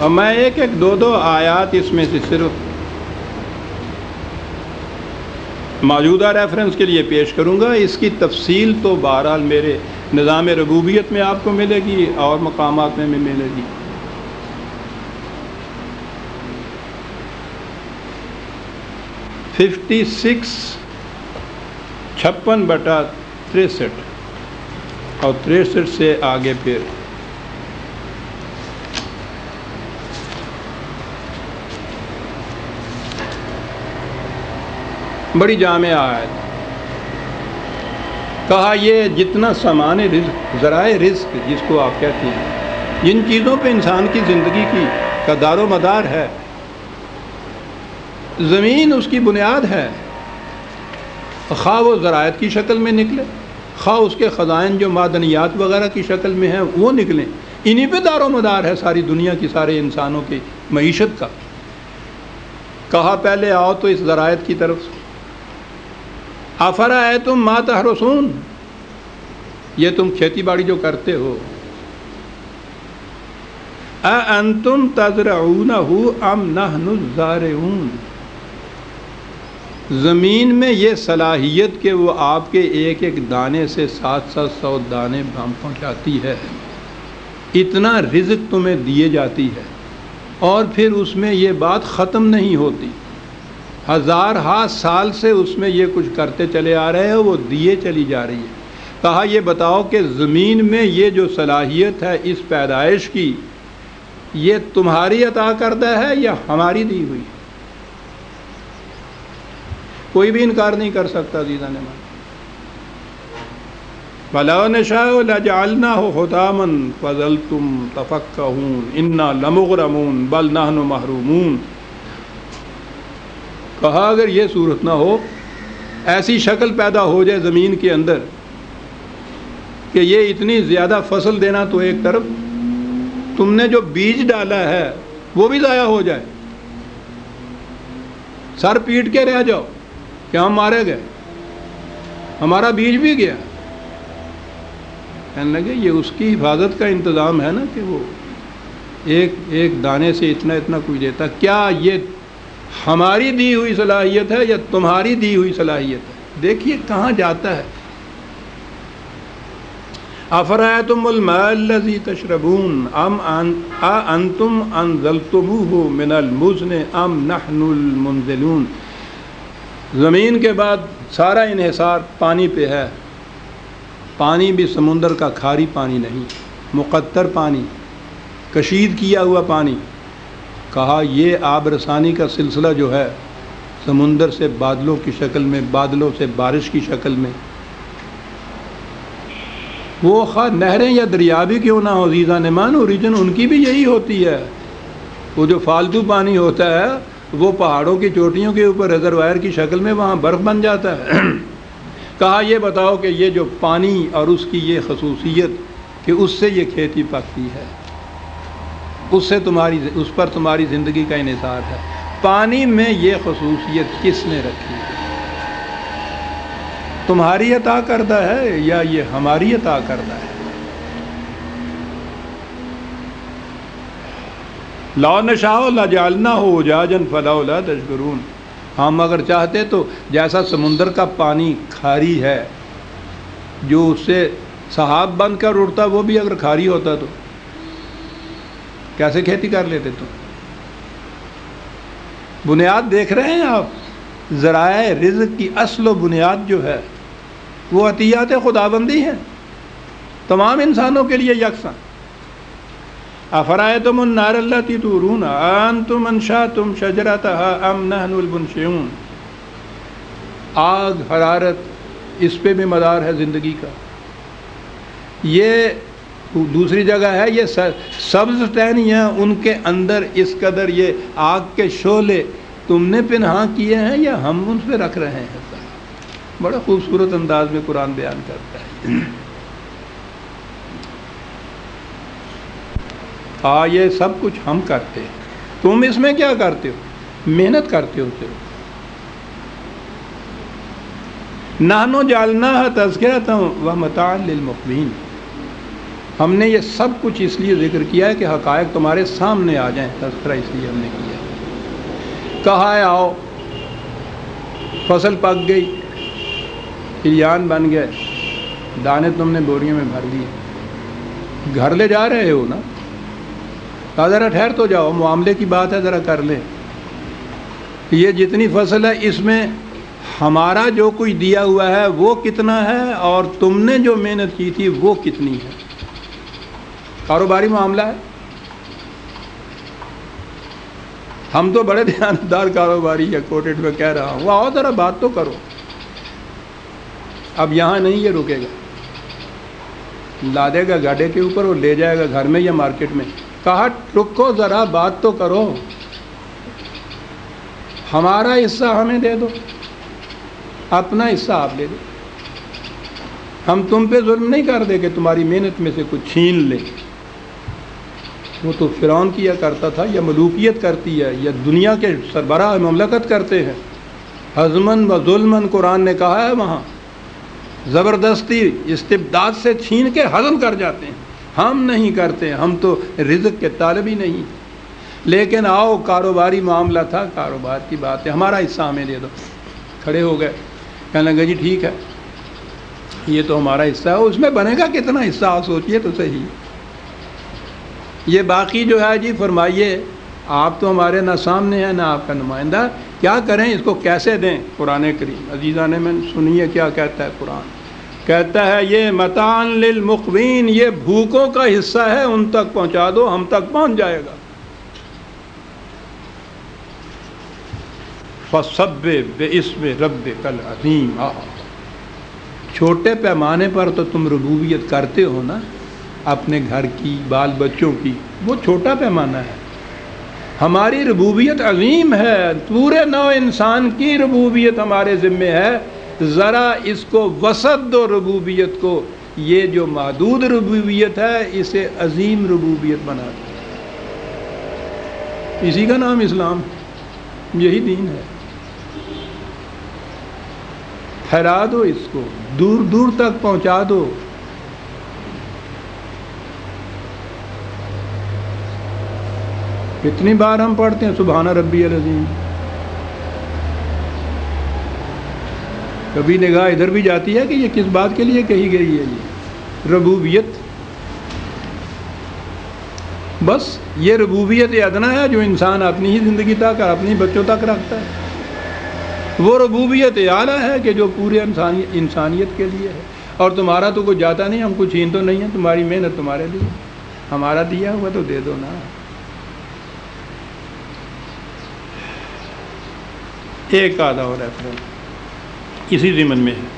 اور میں ایک ایک دو دو آیات اس میں سے صرف موجودہ ریفرنس کے لیے پیش کروں گا۔ اس کی تفصیل تو بہرحال میرے نظام ربوبیت میں آپ کو ملے گی، اور مقامات میں بھی ملے گی۔ ففٹی سکس چھپن بٹا تریسٹھ۔ اور تریسٹھ سے آگے پھر بڑی جامع آیت۔ کہا یہ جتنا سامان رزق، ذرائع رزق جس کو آپ کہتے ہیں، جن چیزوں پہ انسان کی زندگی کی کا دار و مدار ہے، زمین اس کی بنیاد ہے۔ خواہ وہ ذرائع کی شکل میں نکلے، خواہ اس کے خزائن جو معدنیات وغیرہ کی شکل میں ہیں، وہ نکلیں انہی پہ دار و مدار ہے ساری دنیا کی، سارے انسانوں کی معیشت کا۔ کہا پہلے آؤ تو اس ذرائع کی طرف۔ آفرا ہے تم مات رسون یہ تم کھیتی باڑی جو کرتے ہو۔ انتم تزرعون ام نحن الزارعون۔ زمین میں یہ صلاحیت کہ وہ آپ کے ایک ایک دانے سے سات سات سو دانے بھام پہنچاتی ہے۔ اتنا رزق تمہیں دیے جاتی ہے۔ اور پھر اس میں یہ بات ختم نہیں ہوتی۔ ہزار ہا سال سے اس میں یہ کچھ کرتے چلے آ رہے ہیں، وہ دیے چلی جا رہی ہے کہا، یہ بتاؤ کہ زمین میں یہ جو صلاحیت ہے اس پیدائش کی، یہ تمہاری عطا کردہ ہے یا ہماری دی ہوئی کوئی بھی انکار نہیں کر سکتا دیدہ نے مان بلا نشا لجالنا ہو خدامن فضل تم تفق ہوں انا لمغرمون بل نہ محرومون۔ کہا اگر یہ صورت نہ ہو، ایسی شکل پیدا ہو جائے زمین کے اندر کہ یہ اتنی زیادہ فصل دینا تو ایک طرف، تم نے جو بیج ڈالا ہے، وہ بھی ضائع ہو جائے۔ سر پیٹ کے رہ جاؤ کہ ہم مارے گئے۔ ہمارا بیج بھی گیا۔ کہنے لگے، یہ اس کی حفاظت کا انتظام ہے نا کہ وہ ایک ایک دانے سے اتنا اتنا کچھ دیتا۔ کیا یہ ہماری دی ہوئی صلاحیت ہے یا تمہاری دی ہوئی صلاحیت ہے؟ دیکھیے کہاں جاتا ہے۔ افرائتم الماء الذي تشربون؟ ام انتم انزلتموه من المزن ام نحن المنزلون؟ زمین کے بعد سارا انحصار پانی پہ ہے۔ پانی بھی سمندر کا کھاری پانی نہیں، مقطر پانی، کشید کیا ہوا پانی۔ کہا، یہ آب رسانی کا سلسلہ جو ہے، سمندر سے بادلوں کی شکل میں، بادلوں سے بارش کی شکل میں۔ وہ خواہ نہریں یا دریا بھی کیوں نہ ہو عزیزہ نمان اوریجن ان کی بھی یہی ہوتی ہے۔ وہ جو فالتو پانی ہوتا ہے، وہ پہاڑوں کی چوٹیوں کے اوپر ریزروائر کی شکل میں وہاں برف بن جاتا ہے۔ کہا، یہ بتاؤ کہ یہ جو پانی اور اس کی یہ خصوصیت، کہ اس سے یہ کھیتی پکتی ہے۔ اس سے تمہاری اس پر تمہاری زندگی کا انحصار ہے۔ پانی میں یہ خصوصیت کس نے رکھی؟ ہے تمہاری عطا کردہ ہے یا یہ ہماری عطا کردہ ہے؟ لا نشاء لا جالنا ہو جاجن فلاح لا تشکرون۔ ہم اگر چاہتے تو جیسا سمندر کا پانی کھاری ہے، جو اس سے صحاب بن کر اڑتا، وہ بھی اگر کھاری ہوتا تو۔ کیسے کھیتی کر لیتے تو؟ بنیاد دیکھ رہے ہیں آپ؟ ذرائع رزق کی اصل و بنیاد جو ہے، وہ عطیات خدا بندی ہیں۔ تمام انسانوں کے لیے یکساں۔ افرائے تم النار اللہ تی تورون؟ آن تم انشا تم شجرت ام البنشیون آگ، حرارت اس پہ بھی مدار ہے زندگی کا۔ یہ دوسری جگہ ہے، یہ سبز ٹہنیاں ان کے اندر اس قدر یہ آگ کے شعلے تم نے پنہا کیے ہیں یا ہم ان پہ رکھ رہے ہیں؟ بڑا خوبصورت انداز میں قرآن بیان کرتا ہے۔ ہاں یہ سب کچھ ہم کرتے ہیں۔ تم اس میں کیا کرتے ہو؟ محنت کرتے ہو۔ صرف نانو جالنا تذکرہ وہ متعل للمقبین ہم نے یہ سب کچھ اس لیے ذکر کیا ہے کہ حقائق تمہارے سامنے آ جائیں، تذکرہ اس لیے ہم نے کیا کہا ہے، آؤ، فصل پک گئی پریان بن گئے، دانے تم نے بوریوں میں بھر لیے گھر لے جا رہے ہو نا؟ ذرا ٹھہر تو جاؤ، معاملے کی بات ہے، ذرا کر لیں۔ یہ جتنی فصل ہے، اس میں ہمارا جو کچھ دیا ہوا ہے، وہ کتنا ہے؟ اور تم نے جو محنت کی تھی، وہ کتنی ہے؟ کاروباری معاملہ ہے۔ ہم تو بڑے دھیاندار کاروباری ہے کوٹیڈ میں کہہ رہا ہوں۔ وہ آؤ ذرا بات تو کرو۔ اب یہاں نہیں یہ رکے گا۔ لادے گا گاڑے کے اوپر اور لے جائے گا گھر میں یا مارکیٹ میں۔ کہا، رکو ذرا بات تو کرو۔ ہمارا حصہ ہمیں دے دو۔ اپنا حصہ آپ لے دو ہم تم پہ ظلم نہیں کر دے کہ تمہاری محنت میں سے کچھ چھین لے وہ تو فرعون کیا کرتا تھا یا ملوکیت کرتی ہے یا دنیا کے سربراہ مملکت کرتے ہیں۔ حضمن و ظلمن قرآن نے کہا ہے وہاں، زبردستی استبداد سے چھین کے ہضم کر جاتے ہیں۔ ہم نہیں کرتے، ہم تو رزق کے طالب ہی نہیں۔ لیکن آؤ، کاروباری معاملہ تھا، کاروبار کی بات ہے، ہمارا حصہ ہمیں دے دو۔ کھڑے ہو گئے، کہنے لگا جی ٹھیک ہے، یہ تو ہمارا حصہ ہے، اس میں بنے گا کتنا حصہ؟ آپ سوچیے تو صحیح۔ یہ باقی جو ہے جی فرمائیے، آپ تو ہمارے نہ سامنے ہیں، نہ آپ کا نمائندہ۔ کیا کریں؟ اس کو کیسے دیں؟ قرآن کریم۔ عزیزہ نے میں سنیے کیا کہتا ہے قرآن۔ کہتا ہے، یہ متان للمقوین، یہ بھوکوں کا حصہ ہے، ان تک پہنچا دو، ہم تک پہنچ جائے گا۔ فصب بے اسم رب کل عظیم چھوٹے پیمانے پر تو تم ربوبیت کرتے ہو نا؟ اپنے گھر کی، بال بچوں کی، وہ چھوٹا پیمانہ ہے۔ ہماری ربوبیت عظیم ہے۔ پورے نو انسان کی ربوبیت ہمارے ذمے ہے۔ ذرا اس کو وسط دو ربوبیت کو۔ یہ جو محدود ربوبیت ہے، اسے عظیم ربوبیت بنا دو۔ اسی کا نام اسلام۔ یہی دین ہے۔ پھیلا دو اس کو۔ دور دور تک پہنچا دو۔ کتنی بار ہم پڑھتے ہیں سبحانہ ربی العظیم۔ کبھی نگاہ ادھر بھی جاتی ہے کہ یہ کس بات کے لیے کہی گئی ہے یہ؟ ربوبیت۔ بس یہ ربوبیت ادنا ہے جو انسان اپنی ہی زندگی تک اور اپنی بچوں تک رکھتا ہے۔ وہ ربوبیت اعلیٰ ہے کہ جو پورے انسانیت کے لیے ہے۔ اور تمہارا تو کوئی جاتا نہیں، ہم کچھ چھین تو نہیں ہیں، تمہاری محنت تمہارے لیے۔ ہمارا دیا ہوا تو دے دو نا۔ ایک آدھا اور ریفرنس اسی ضمن میں۔ ہے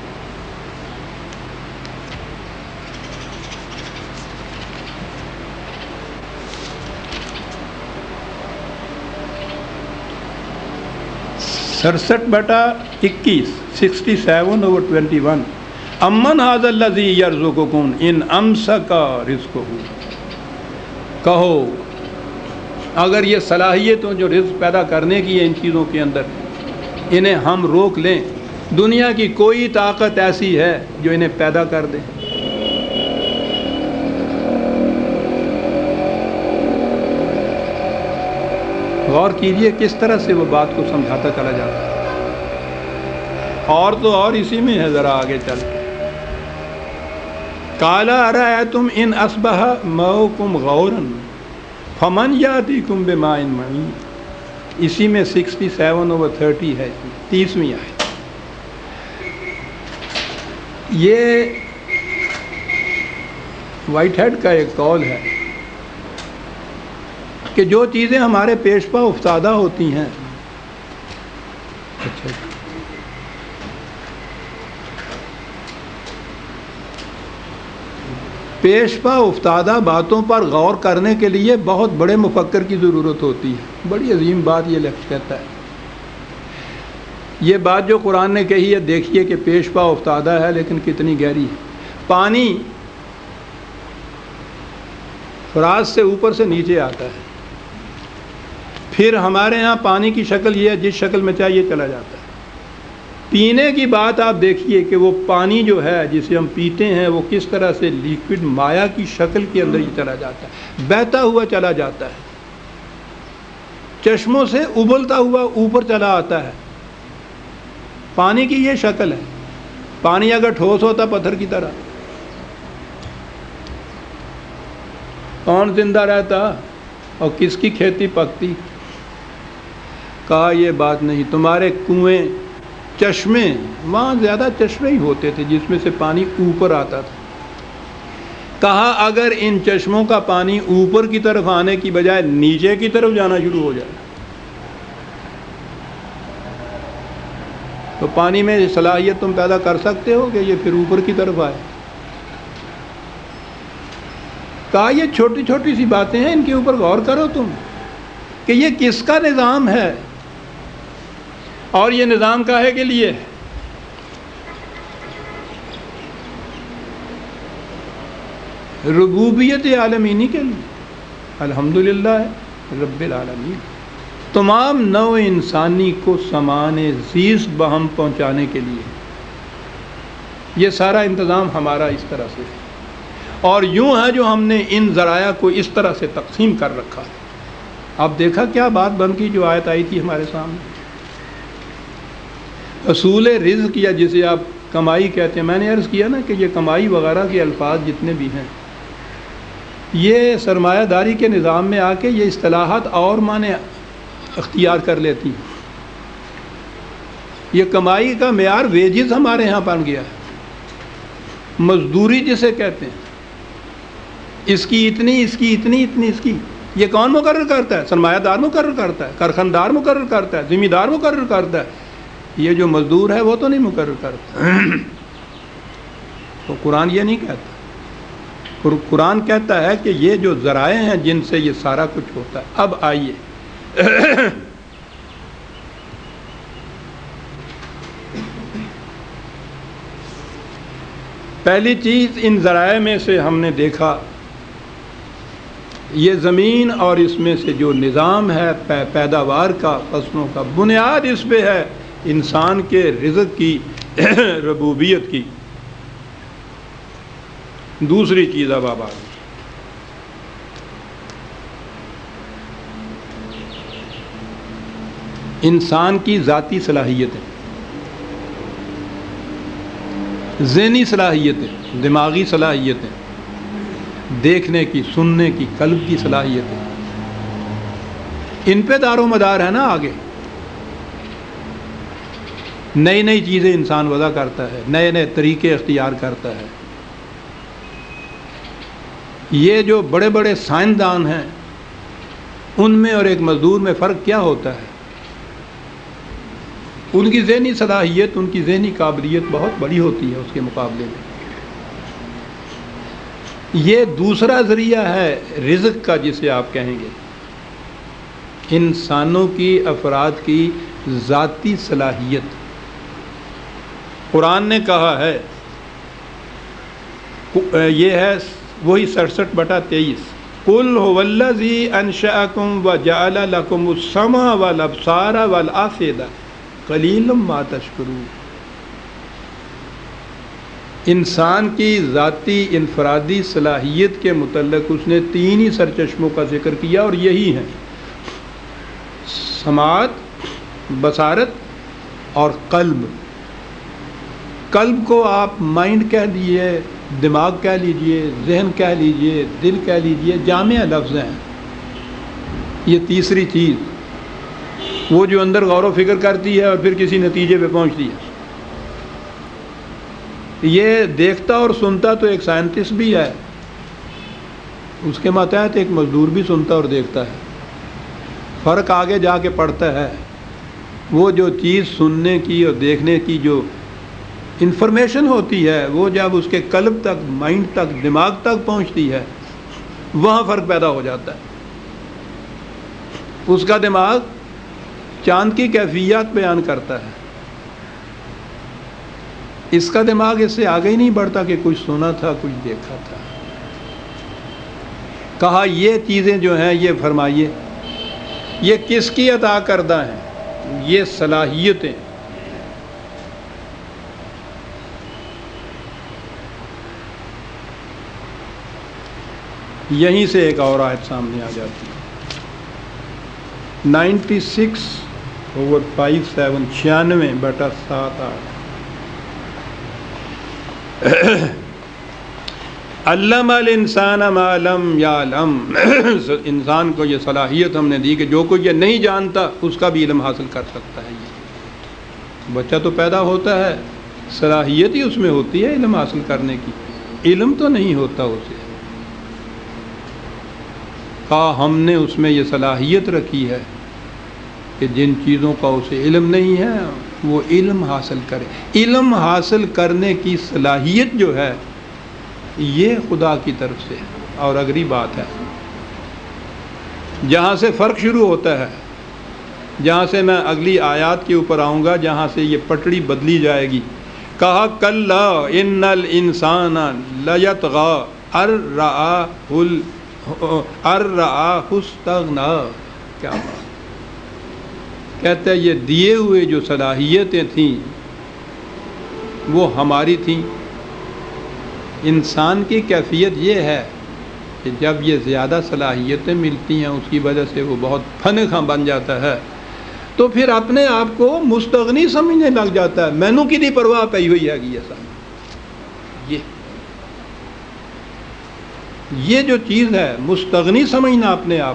سڑسٹھ بٹا اکیس sixty seven over twenty one امن حاض اللہ یرز کون ان امس کا رزق ہو کہو اگر یہ صلاحیتوں جو رزق پیدا کرنے کی ہے ان چیزوں کے اندر انہیں ہم روک لیں۔ دنیا کی کوئی طاقت ایسی ہے جو انہیں پیدا کر دے۔ غور کیجیے کس طرح سے وہ بات کو سمجھاتا چلا جاتا اور تو اور اسی میں ہے ذرا آگے چل۔ کالا ارا ہے تم ان اسبہ مئو کم غورن، فمن یاتی کم بے مائن اسی میں سکسٹی سیون اوور تھرٹی ہے، تیسویں آئے یہ وائٹ ہیڈ کا ایک کال ہے کہ جو چیزیں ہمارے پیش پا افتادہ ہوتی ہیں اچھا پیش پا افتادہ باتوں پر غور کرنے کے لیے بہت بڑے مفکر کی ضرورت ہوتی ہے۔ بڑی عظیم بات یہ لفظ کہتا ہے۔ یہ بات جو قرآن نے کہی ہے، دیکھیے کہ پیش پا افتادہ ہے لیکن کتنی گہری ہے۔ پانی فراز سے اوپر سے نیچے آتا ہے۔ پھر ہمارے ہاں پانی کی شکل یہ ہے، جس شکل میں چاہیے چلا جاتا ہے۔ پینے کی بات آپ دیکھیے کہ وہ پانی جو ہے جسے ہم پیتے ہیں، وہ کس طرح سے لیکوڈ مایا کی شکل کے اندر ہی چلا جاتا ہے۔ بہتا ہوا چلا جاتا ہے۔ چشموں سے ابلتا ہوا اوپر چلا آتا ہے۔ پانی کی یہ شکل ہے۔ پانی اگر ٹھوس ہوتا پتھر کی طرح۔ کون زندہ رہتا اور کس کی کھیتی پکتی؟ کہا یہ بات نہیں، تمہارے کنویں چشمے، وہاں زیادہ چشمے ہی ہوتے تھے جس میں سے پانی اوپر آتا تھا۔ کہا اگر ان چشموں کا پانی اوپر کی طرف آنے کی بجائے نیچے کی طرف جانا شروع ہو جائے۔ تو پانی میں صلاحیت تم پیدا کر سکتے ہو کہ یہ پھر اوپر کی طرف آئے۔ کہا یہ چھوٹی چھوٹی سی باتیں ہیں، ان کے اوپر غور کرو تم کہ یہ کس کا نظام ہے؟ اور یہ نظام کا ہے کے لیے؟ ربوبیت عالمینی کے لیے۔ الحمد للہ رب العالمین۔ تمام نو انسانی کو سامان زیز بہم پہنچانے کے لیے۔ یہ سارا انتظام ہمارا اس طرح سے۔ اور یوں ہے جو ہم نے ان ذرائع کو اس طرح سے تقسیم کر رکھا۔ ہے اب دیکھا کیا بات بن کی جو آیت آئی تھی ہمارے سامنے؟ اصول رزق یا جسے آپ کمائی کہتے ہیں، میں نے عرض کیا نا کہ یہ کمائی وغیرہ کے الفاظ جتنے بھی ہیں، یہ سرمایہ داری کے نظام میں آ کے یہ اصطلاحات اور معنی اختیار کر لیتی ہیں۔ یہ کمائی کا معیار ویجز ہمارے یہاں بن گیا ہے۔ مزدوری جسے کہتے ہیں، اس کی اتنی، اس کی اتنی اتنی، اس کی۔ یہ کون مقرر کرتا ہے؟ سرمایہ دار مقرر کرتا ہے، کارخاندار مقرر کرتا ہے ذمہ دار مقرر کرتا ہے۔ یہ جو مزدور ہے وہ تو نہیں مقرر کرتا۔ تو قرآن یہ نہیں کہتا۔ قرآن کہتا ہے کہ یہ جو ذرائع ہیں جن سے یہ سارا کچھ ہوتا ہے۔ اب آئیے۔ پہلی چیز ان ذرائع میں سے ہم نے دیکھا۔ یہ زمین اور اس میں سے جو نظام ہے پیداوار کا، فصلوں کا، بنیاد اس پہ ہے۔ انسان کے رزق کی (clears throat) ربوبیت کی۔ دوسری چیز اب آباد انسان کی ذاتی صلاحیتیں ذہنی صلاحیتیں دماغی صلاحیتیں دیکھنے کی، سننے کی، قلب کی صلاحیتیں ان پہ دار و مدار ہے نا آگے۔ نئی نئی چیزیں انسان وضع کرتا ہے، نئے نئے طریقے اختیار کرتا ہے۔ یہ جو بڑے بڑے سائنسدان ہیں، ان میں اور ایک مزدور میں فرق کیا ہوتا ہے؟ ان کی ذہنی صلاحیت، ان کی ذہنی قابلیت بہت بڑی ہوتی ہے اس کے مقابلے میں۔ یہ دوسرا ذریعہ ہے رزق کا، جسے آپ کہیں گے۔ انسانوں کی، افراد کی ذاتی صلاحیت۔ قرآن نے کہا ہے یہ ہے وہی سڑسٹھ بٹا تیئیس۔ کل ولزی انشا کم و جالم السما و لبسارا و لافیدہ کلیلم ماتشکرو انسان کی ذاتی انفرادی صلاحیت کے متعلق اس نے تین ہی سرچشموں کا ذکر کیا اور یہی ہیں۔ سماعت، بصارت اور قلب۔ قلب کو آپ مائنڈ کہہ دیجیے دماغ کہہ لیجیے، ذہن کہہ لیجیے، دل کہہ لیجیے، جامع لفظ ہیں۔ یہ تیسری چیز، وہ جو اندر غور و فکر کرتی ہے اور پھر کسی نتیجے پہ پہنچتی ہے۔ یہ دیکھتا اور سنتا تو ایک سائنٹسٹ بھی ہے۔ اس کے ماتحت ایک مزدور بھی سنتا اور دیکھتا ہے۔ فرق آگے جا کے پڑتا ہے۔ وہ جو چیز سننے کی اور دیکھنے کی جو انفارمیشن ہوتی ہے، وہ جب اس کے قلب تک، مائنڈ تک، دماغ تک پہنچتی ہے، وہاں فرق پیدا ہو جاتا ہے۔ اس کا دماغ چاند کی کیفیات بیان کرتا ہے۔ اس کا دماغ اس سے آگے ہی نہیں بڑھتا کہ کچھ سنا تھا کچھ دیکھا تھا۔ کہا، یہ چیزیں جو ہیں، یہ فرمائیے، یہ کس کی عطا کردہ ہیں؟ یہ صلاحیتیں۔ یہیں سے ایک اور آیت سامنے آ جاتی ہے۔ Ninety six over five seven چھیانوے بٹا سات آٹھ۔ علم الانسان معلم یا علم انسان کو یہ صلاحیت ہم نے دی کہ جو کوئی یہ نہیں جانتا اس کا بھی علم حاصل کر سکتا ہے یہ۔ بچہ تو پیدا ہوتا ہے، صلاحیت ہی اس میں ہوتی ہے علم حاصل کرنے کی۔ علم تو نہیں ہوتا اسے۔ ہم نے اس میں یہ صلاحیت رکھی ہے کہ جن چیزوں کا اسے علم نہیں ہے، وہ علم حاصل کرے۔ علم حاصل کرنے کی صلاحیت جو ہے، یہ خدا کی طرف سے اور اگری بات ہے۔ جہاں سے فرق شروع ہوتا ہے، جہاں سے میں اگلی آیات کے اوپر آؤں گا، جہاں سے یہ پٹڑی بدلی جائے گی۔ کہا کل ان انسان لت غا ار ار حستغنا کیا بات کہتا ہے یہ دیے ہوئے جو صلاحیتیں تھیں وہ ہماری تھیں انسان کی کیفیت یہ ہے کہ جب یہ زیادہ صلاحیتیں ملتی ہیں اس کی وجہ سے وہ بہت فن خاں بن جاتا ہے تو پھر اپنے آپ کو مستغنی سمجھنے لگ جاتا ہے مینو کی دی پرواہ پی ہوئی ہے کہ ایسا یہ یہ جو چیز ہے، مستغنی سمجھنا اپنے آپ۔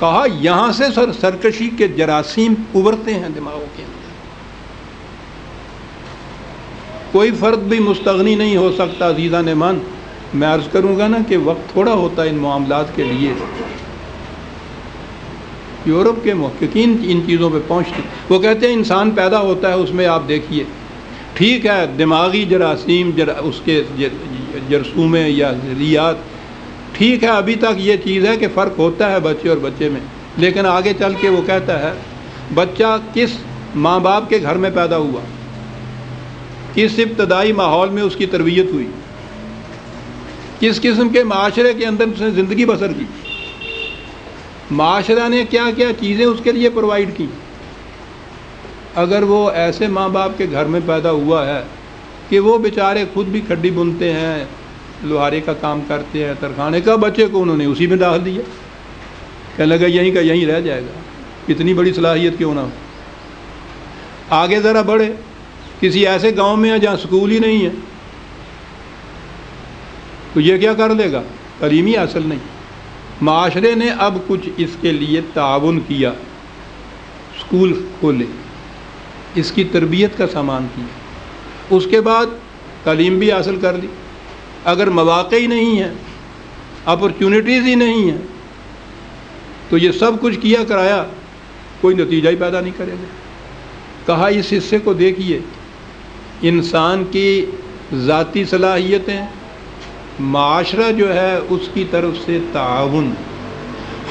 کہا، یہاں سے سر سرکشی کے جراثیم ابھرتے ہیں دماغوں کے اندر۔ کوئی فرد بھی مستغنی نہیں ہو سکتا، عزیزہ نے من میں عرض کروں گا نا کہ وقت تھوڑا ہوتا ہے ان معاملات کے لیے۔ یورپ کے محققین ان چیزوں پہ پہنچتے وہ کہتے ہیں، انسان پیدا ہوتا ہے، اس میں آپ دیکھیے۔ ٹھیک ہے، دماغی جراثیم جرا اس کے جرسومیں یا ذریعات ٹھیک ہے، ابھی تک یہ چیز ہے کہ فرق ہوتا ہے بچے اور بچے میں۔ لیکن آگے چل کے وہ کہتا ہے، بچہ کس ماں باپ کے گھر میں پیدا ہوا؟ کس ابتدائی ماحول میں اس کی تربیت ہوئی؟ کس قسم کے معاشرے کے اندر اس نے زندگی بسر کی؟ معاشرہ نے کیا کیا چیزیں اس کے لیے پرووائڈ کی؟ اگر وہ ایسے ماں باپ کے گھر میں پیدا ہوا ہے کہ وہ بیچارے خود بھی کھڈی بنتے ہیں لوہارے کا کام کرتے ہیں، ترخانے کا بچے کو انہوں نے اسی میں ڈال دیا۔ کہنے لگا یہیں کا یہیں رہ جائے گا۔ اتنی بڑی صلاحیت کیوں نہ ہو؟ آگے ذرا بڑھے۔ کسی ایسے گاؤں میں ہے جہاں سکول ہی نہیں ہے۔ تو یہ کیا کر لے گا؟ تعلیمی حاصل نہیں۔ معاشرے نے اب کچھ اس کے لیے تعاون کیا۔ سکول کھولے۔ اس کی تربیت کا سامان کیا۔ اس کے بعد تعلیم بھی حاصل کر لی۔ اگر مواقع ہی نہیں ہیں اپرچونیٹیز ہی نہیں ہیں، تو یہ سب کچھ کیا کرایا، کوئی نتیجہ ہی پیدا نہیں کرے گا۔ کہا اس حصے کو دیکھیے، انسان کی ذاتی صلاحیتیں، معاشرہ جو ہے اس کی طرف سے تعاون۔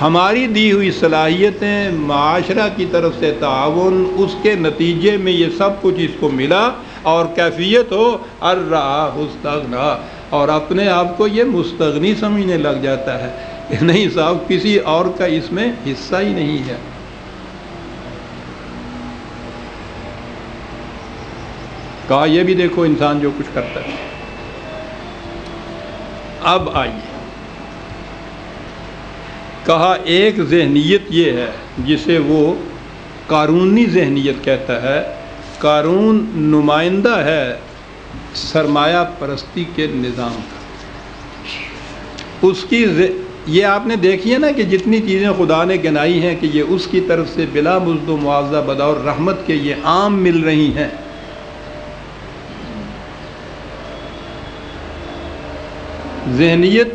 ہماری دی ہوئی صلاحیتیں معاشرہ کی طرف سے تعاون، اس کے نتیجے میں یہ سب کچھ اس کو ملا اور کیفیت ہو ارا مستغنا اور اپنے آپ کو یہ مستغنی سمجھنے لگ جاتا ہے کہ نہیں صاحب، کسی اور کا اس میں حصہ ہی نہیں ہے۔ کہا، یہ بھی دیکھو انسان جو کچھ کرتا ہے۔ اب آئیے۔ کہا، ایک ذہنیت یہ ہے جسے وہ قانونی ذہنیت کہتا ہے۔ قانون نمائندہ ہے۔ سرمایہ پرستی کے نظام کا۔ اس کی یہ آپ نے دیکھی ہے نا کہ جتنی چیزیں خدا نے گنائی ہیں کہ یہ اس کی طرف سے بلا مزد و معاوضہ بدور رحمت کے یہ عام مل رہی ہیں۔ ذہنیت،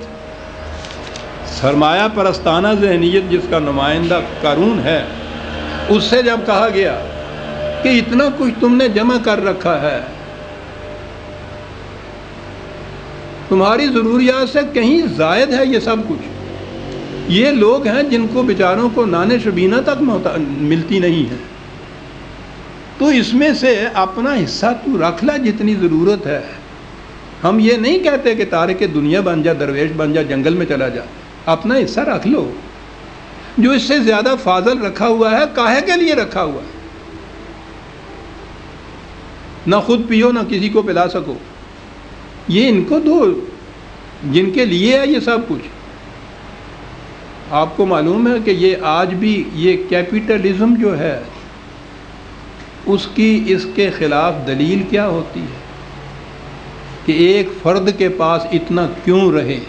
سرمایہ پرستانہ ذہنیت جس کا نمائندہ قارون ہے، اس سے جب کہا گیا کہ اتنا کچھ تم نے جمع کر رکھا ہے تمہاری ضروریات سے کہیں زائد ہے یہ سب کچھ۔ یہ لوگ ہیں جن کو بیچاروں کو نان شبینہ تک ملتی نہیں ہے۔ تو اس میں سے اپنا حصہ تو رکھ لا جتنی ضرورت ہے۔ ہم یہ نہیں کہتے کہ تارے کے دنیا بن جا، درویش بن جا، جنگل میں چلا جا۔ اپنا حصہ رکھ لو۔ جو اس سے زیادہ فاضل رکھا ہوا ہے، کاہے کے لیے رکھا ہوا ہے؟ نہ خود پیو، نہ کسی کو پلا سکو۔ یہ ان کو دو۔ جن کے لیے ہے یہ سب کچھ۔ آپ کو معلوم ہے کہ یہ آج بھی یہ کیپیٹلزم جو ہے، اس کی، اس کے خلاف دلیل کیا ہوتی ہے؟ کہ ایک فرد کے پاس اتنا کیوں رہے؟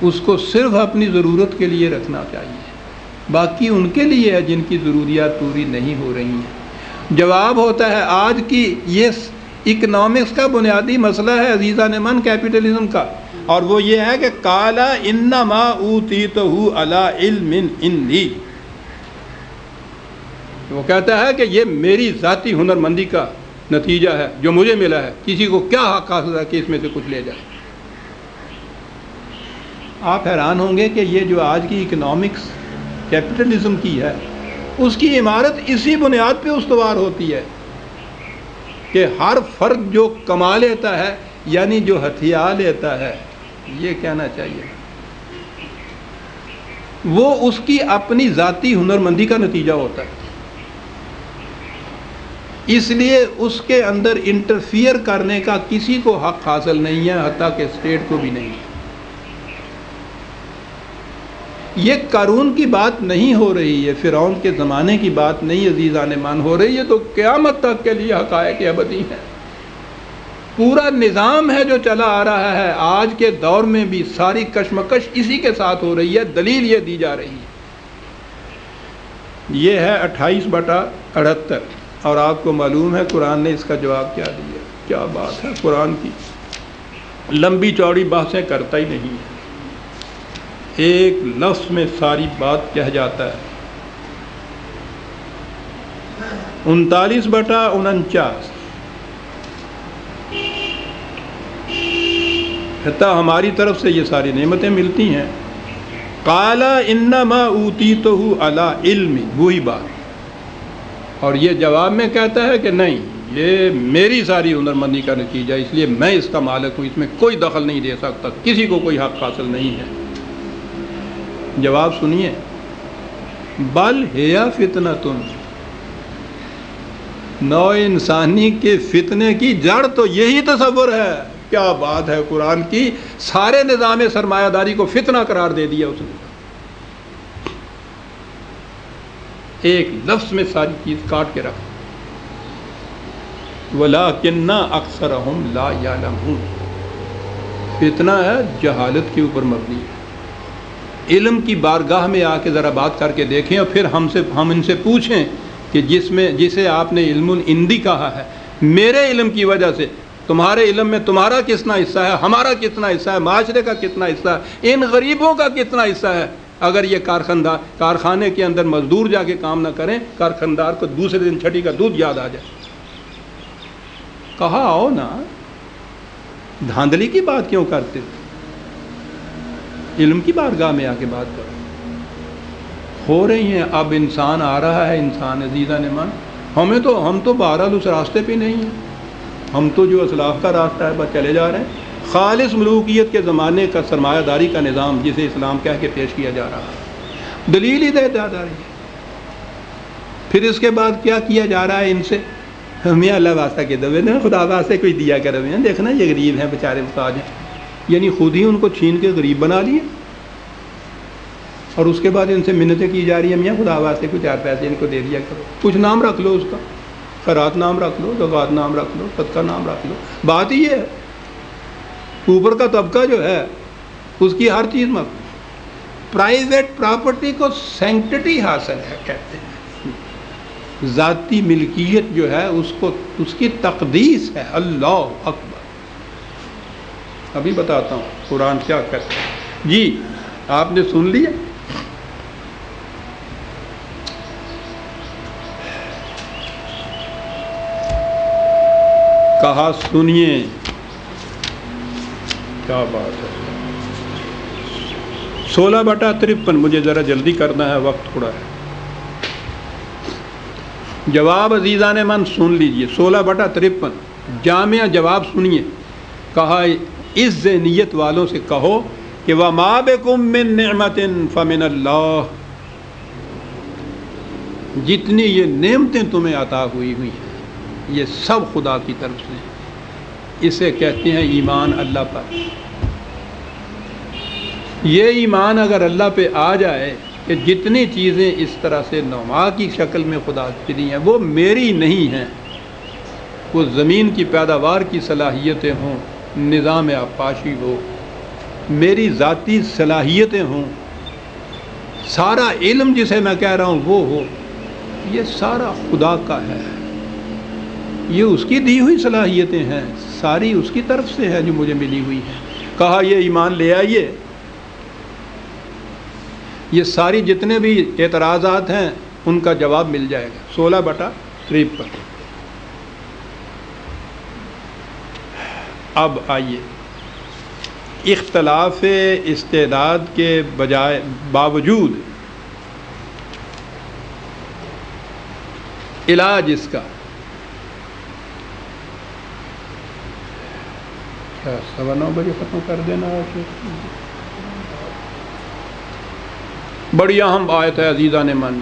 اس کو صرف اپنی ضرورت کے لیے رکھنا چاہیے۔ باقی ان کے لیے ہے جن کی ضروریات پوری نہیں ہو رہی ہیں۔ جواب ہوتا ہے آج کی یہ اکنامکس کا بنیادی مسئلہ ہے عزیزہ نے من کیپیٹلزم کا۔ اور وہ یہ ہے کہ کالا انما اوتی تو علم اندی وہ کہتا ہے کہ یہ میری ذاتی ہنر مندی کا نتیجہ ہے جو مجھے ملا ہے۔ کسی کو کیا حق حاصل ہے کہ اس میں سے کچھ لے جائے؟ آپ حیران ہوں گے کہ یہ جو آج کی اکنامکس کیپٹلزم کی ہے، اس کی عمارت اسی بنیاد پہ استوار ہوتی ہے۔ کہ ہر فرد جو کما لیتا ہے یعنی جو ہتھیار لیتا ہے، یہ کہنا چاہیے۔ وہ اس کی اپنی ذاتی ہنرمندی کا نتیجہ ہوتا ہے۔ اس لیے اس کے اندر انٹرفیئر کرنے کا کسی کو حق حاصل نہیں ہے، حتیٰ کہ اسٹیٹ کو بھی نہیں۔ ہے یہ قارون کی بات نہیں ہو رہی ہے فرعون کے زمانے کی بات نہیں عزیزان مان ہو رہی ہے تو قیامت تک کے لیے حقائق ابدی ہیں۔ پورا نظام ہے جو چلا آ رہا ہے، آج کے دور میں بھی ساری کشمکش اسی کے ساتھ ہو رہی ہے، دلیل یہ دی جا رہی ہے۔ یہ ہے اٹھائیس بٹا اڑہتر۔ اور آپ کو معلوم ہے، قرآن نے اس کا جواب کیا دیا۔ کیا بات ہے قرآن کی؟ لمبی چوڑی بحثیں کرتا ہی نہیں ہے۔ ایک لفظ میں ساری بات کہہ جاتا ہے۔ انتالیس بٹا انچاس حتیٰ ہماری طرف سے یہ ساری نعمتیں ملتی ہیں۔ کالا انما اوتی تو اللہ علم، وہی بات۔ اور یہ جواب میں کہتا ہے کہ نہیں، یہ میری ساری ہنرمندی کا نتیجہ اس لیے میں اس کا مالک ہوں، اس میں کوئی دخل نہیں دے سکتا، کسی کو کوئی حق حاصل نہیں ہے۔ جواب سنیے۔ بل ہیا فتنا تن نو انسانی کے فتنے کی جڑ تو یہی تصور ہے۔ کیا بات ہے قرآن کی؟ سارے نظام سرمایہ داری کو فتنہ قرار دے دیا اس نے۔ ایک لفظ میں ساری چیز کاٹ کے رکھ۔ ولا کنہ اکثر لا یا اتنا ہے جہالت کے اوپر مبنی۔ ہے علم کی بارگاہ میں آ کے ذرا بات کر کے دیکھیں اور پھر ہم سے ہم ان سے پوچھیں کہ جس میں جسے آپ نے علم الاندی کہا ہے۔ میرے علم کی وجہ سے تمہارے علم میں تمہارا کتنا حصہ ہے، ہمارا کتنا حصہ ہے، معاشرے کا کتنا حصہ ہے، ان غریبوں کا کتنا حصہ ہے۔ اگر یہ کارخاندار کارخانے کے اندر مزدور جا کے کام نہ کریں، کارخاندار کو دوسرے دن چھٹی کا دودھ یاد آ جائے۔ کہا آؤ نا، دھاندلی کی بات کیوں کرتے علم کی بارگاہ میں آ کے بات کرو ہو رہی ہیں، اب انسان آ رہا ہے، انسان عزیزہ نے من ہمیں تو ہم تو بہرحال اس راستے پہ نہیں ہیں۔ ہم تو جو اسلاف کا راستہ ہے، بس چلے جا رہے ہیں۔ خالص ملوکیت کے زمانے کا سرمایہ داری کا نظام، جسے اسلام کہہ کے پیش کیا جا رہا ہے۔ دلیل ہی دے جا رہی ہے پھر اس کے بعد کیا کیا جا رہا ہے ان سے؟ ہمیں اللہ واسطہ کے دبے نا خدا واسطے کوئی دیا کر ہیں دیکھنا یہ غریب ہیں، بیچارے محتاج ہیں۔ یعنی خود ہی ان کو چھین کے غریب بنا لیے اور اس کے بعد ان سے منتیں کی جا رہی ہیں، میاں، خدا واسطے کوئی چار پیسے ان کو دے دیا کرو۔ کچھ نام رکھ لو اس کا۔ خیرات نام رکھ لو، زکوٰۃ نام رکھ لو، صدقہ نام رکھ لو۔ بات ہی ہے، اوپر کا طبقہ جو ہے، اس کی ہر چیز میں پرائیویٹ پراپرٹی کو سینکٹی حاصل ہے، کہتے ہیں۔ ذاتی ملکیت جو ہے، اس کو، اس کی تقدیس ہے۔ اللہ اکبر۔ ابھی بتاتا ہوں قرآن کیا کہتے ہیں جی آپ نے سن لیا؟ کہا، سنیے۔ کیا بات ہے؟ سولہ بٹا ترپن، مجھے ذرا جلدی کرنا ہے، وقت تھوڑا ہے۔ جواب عزیزان من، سن لیجیے۔ سولہ بٹا ترپن۔ جامعہ جواب سنیے۔ کہا اس ذہنیت والوں سے کہو کہ وہ ماب من نعمت فمن اللہ جتنی یہ نعمتیں تمہیں عطا ہوئی ہوئی ہیں، یہ سب خدا کی طرف سے اسے کہتے ہیں ایمان اللہ پر۔ یہ ایمان اگر اللہ پہ آ جائے کہ جتنی چیزیں اس طرح سے نما کی شکل میں خدا دی ہیں، وہ میری نہیں ہیں۔ وہ زمین کی پیداوار کی صلاحیتیں ہوں۔ نظام آپاشی ہو، میری ذاتی صلاحیتیں ہوں، سارا علم جسے میں کہہ رہا ہوں وہ ہو، یہ سارا خدا کا ہے۔ یہ اس کی دی ہوئی صلاحیتیں ہیں، ساری اس کی طرف سے ہے جو مجھے ملی ہوئی ہے کہا یہ ایمان لے آئیے۔ یہ ساری جتنے بھی اعتراضات ہیں، ان کا جواب مل جائے گا۔ سولہ بٹا تریپ پر اب آئیے۔ اختلاف استعداد کے بجائے باوجود علاج اس کا۔ کیا سوا نو بجے ختم کر دینا بڑی اہم آیت ہے عزیزہ نے من۔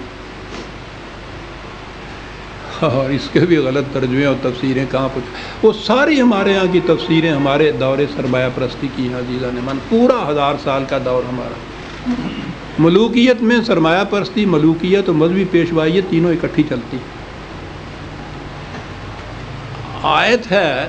اور اس کے بھی غلط ترجمے اور تفسیریں کہاں پہنچ وہ ساری ہمارے یہاں کی تفسیریں ہمارے دور سرمایہ پرستی کی ہیں عزیزہ نے من پورا ہزار سال کا دور ہمارا۔ ملوکیت میں سرمایہ پرستی، ملوکیت اور مذہبی پیشوائیت تینوں اکٹھی چلتی۔ آیت ہے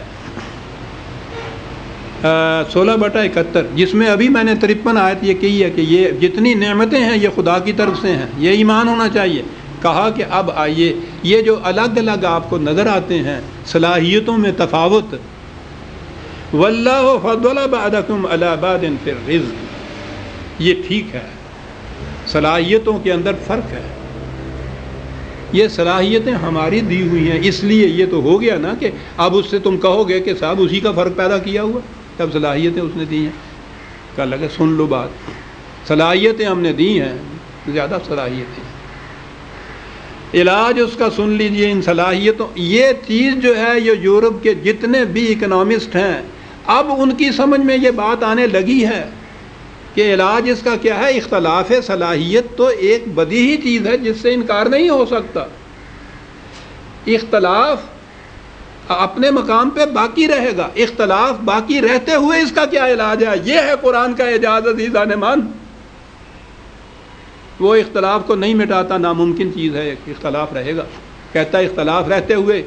سولہ بٹا اکہتر۔ جس میں ابھی میں نے ترپن آیت یہ کہی ہے کہ یہ جتنی نعمتیں ہیں، یہ خدا کی طرف سے ہیں۔ یہ ایمان ہونا چاہیے۔ کہا کہ اب آئیے۔ یہ جو الگ الگ آپ کو نظر آتے ہیں، صلاحیتوں میں تفاوت۔ واللہ فضل بعدکم علی بعد فی الرزق۔ یہ ٹھیک ہے۔ صلاحیتوں کے اندر فرق ہے۔ یہ صلاحیتیں ہماری دی ہوئی ہیں۔ اس لیے یہ تو ہو گیا نا کہ اب اس سے تم کہو گے کہ صاحب اسی کا فرق پیدا کیا ہوا۔ تب صلاحیتیں اس نے دی ہیں۔ کہا لگے سن لو بات۔ صلاحیتیں ہم نے دی ہیں، زیادہ صلاحیتیں۔ علاج اس کا سن لیجیے ان صلاحیتوں۔ یہ چیز جو ہے یہ یورپ کے جتنے بھی اکنامسٹ ہیں، اب ان کی سمجھ میں یہ بات آنے لگی ہے کہ علاج اس کا کیا ہے؟ اختلاف صلاحیت تو ایک بدی ہی چیز ہے جس سے انکار نہیں ہو سکتا۔ اختلاف اپنے مقام پہ باقی رہے گا۔ اختلاف باقی رہتے ہوئے اس کا کیا علاج ہے؟ یہ ہے قرآن کا اعجاز عزیزہ مان وہ اختلاف کو نہیں مٹاتا، ناممکن چیز ہے، اختلاف رہے گا۔ کہتا ہے اختلاف رہتے ہوئے،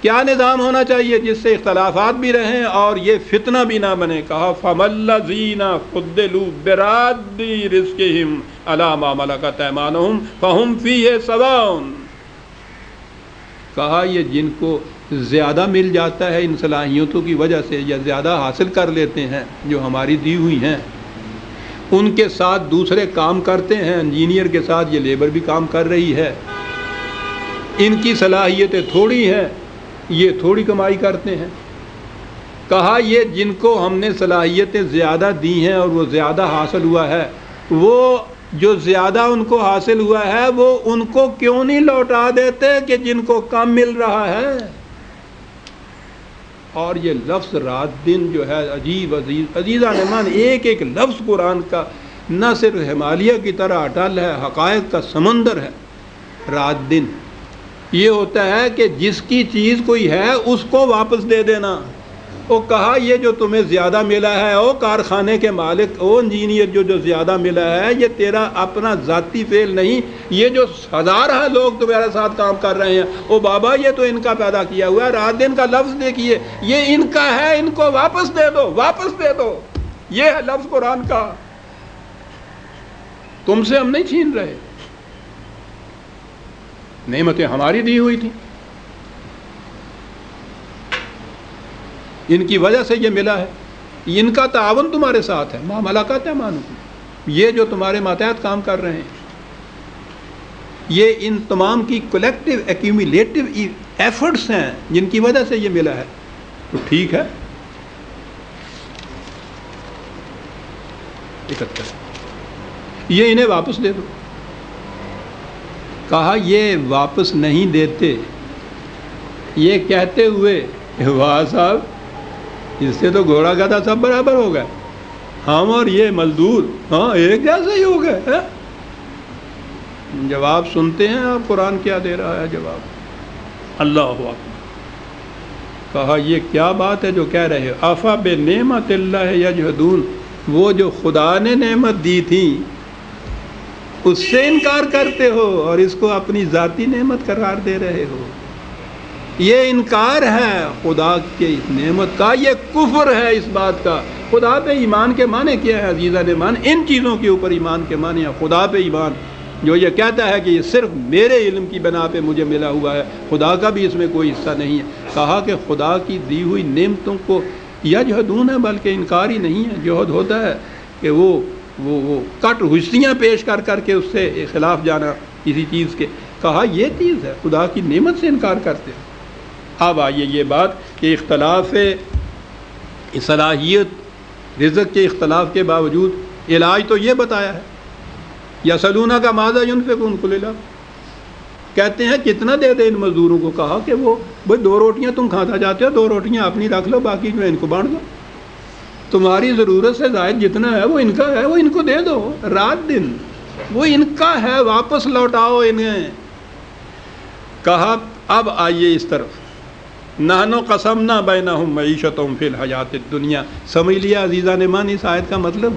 کیا نظام ہونا چاہیے جس سے اختلافات بھی رہیں اور یہ فتنہ بھی نہ بنے؟ کہا فم اللہ زینہ خدلو برادی رزقہم علامہ ملکت ایمانہم فہم فی سواؤن کہا، یہ جن کو زیادہ مل جاتا ہے ان صلاحیتوں کی وجہ سے یا زیادہ حاصل کر لیتے ہیں جو ہماری دی ہوئی ہیں ان کے ساتھ دوسرے کام کرتے ہیں، انجینئر کے ساتھ یہ لیبر بھی کام کر رہی ہے۔ ان کی صلاحیتیں تھوڑی ہیں، یہ تھوڑی کمائی کرتے ہیں۔ کہا یہ جن کو ہم نے صلاحیتیں زیادہ دی ہیں اور وہ زیادہ حاصل ہوا ہے، وہ جو زیادہ ان کو حاصل ہوا ہے، وہ ان کو کیوں نہیں لوٹا دیتے کہ جن کو کم مل رہا ہے؟ اور یہ لفظ رات دن جو ہے عجیب عزیز عزیزہ نعمان ایک ایک لفظ قرآن کا نہ صرف ہمالیہ کی طرح اٹل ہے، حقائق کا سمندر ہے رات دن۔ یہ ہوتا ہے کہ جس کی چیز کوئی ہے، اس کو واپس دے دینا۔ وہ کہا، یہ جو تمہیں زیادہ ملا ہے، او کارخانے کے مالک، او انجینئر جو جو زیادہ ملا ہے، یہ تیرا اپنا ذاتی فیل نہیں، یہ جو ہزار ہے لوگ تمہارے ساتھ کام کر رہے ہیں، او بابا، یہ تو ان کا پیدا کیا ہوا ہے، رات دن کا لفظ دیکھیے، یہ ان کا ہے، ان کو واپس دے دو، واپس دے دو، یہ ہے لفظ قرآن کا۔ تم سے ہم نہیں چھین رہے۔ نعمتیں ہماری دی ہوئی تھیں۔ ان کی وجہ سے یہ ملا ہے۔ ان کا تعاون تمہارے ساتھ ہے۔ ماں ملاقات ہے مانو یہ جو تمہارے ماتحت کام کر رہے ہیں، یہ ان تمام کی کلیکٹیو ایکومولیٹو ایفرٹس ہیں جن کی وجہ سے یہ ملا ہے۔ تو ٹھیک ہے۔ یہ انہیں واپس دے دو۔ کہا، یہ واپس نہیں دیتے۔ یہ کہتے ہوئے، واہ صاحب اس سے تو گھوڑا گدا سب برابر ہو گئے ہم اور یہ مزدور ہاں ایک جیسا ہی ہو گئے ہاں۔ جواب سنتے ہیں آپ؟ قرآن کیا دے رہا ہے جواب؟ اللہ ہوا۔ کہا، یہ کیا بات ہے جو کہہ رہے آفا بے نعمت اللہ یجہدون۔ وہ جو خدا نے نعمت دی تھی، اس سے انکار کرتے ہو اور اس کو اپنی ذاتی نعمت قرار دے رہے ہو۔ یہ انکار ہے خدا کے نعمت کا، یہ کفر ہے اس بات کا۔ خدا پہ ایمان کے معنی کیا ہے عزیزہ نے مان ان چیزوں کے اوپر ایمان کے معنی ہے خدا پہ ایمان، جو یہ کہتا ہے کہ یہ صرف میرے علم کی بنا پہ مجھے ملا ہوا ہے، خدا کا بھی اس میں کوئی حصہ نہیں ہے۔ کہا کہ خدا کی دی ہوئی نعمتوں کو یا یجہدون ہے، بلکہ انکار ہی نہیں ہے۔ جہد ہوتا ہے کہ وہ وہ وہ کٹ حسیاں پیش کر کر کے اس سے خلاف جانا کسی چیز کے۔ کہا یہ چیز ہے، خدا کی نعمت سے انکار کرتے ہیں۔ اب آئیے یہ بات کہ اختلاف صلاحیت، رزق کے اختلاف کے باوجود علاج تو یہ بتایا ہے یا سلونہ کا مادہ یون پہ کون کو لے کہتے ہیں، کتنا دے دے ان مزدوروں کو؟ کہا کہ وہ، بھائی دو روٹیاں تم کھاتا جاتے ہو، دو روٹیاں اپنی رکھ لو، باقی جو ہے ان کو بانٹ دو۔ تمہاری ضرورت سے زائد جتنا ہے، وہ ان کا ہے، وہ ان کو دے دو۔ رات دن، وہ ان کا ہے، واپس لوٹاؤ انہیں۔ کہا، اب آئیے اس طرف۔ نہنو قسم نہ بین ہوں معیشتوں فی الحیات دنیا سمجھ لیا عزیزہ نے مان اس آیت کا مطلب؟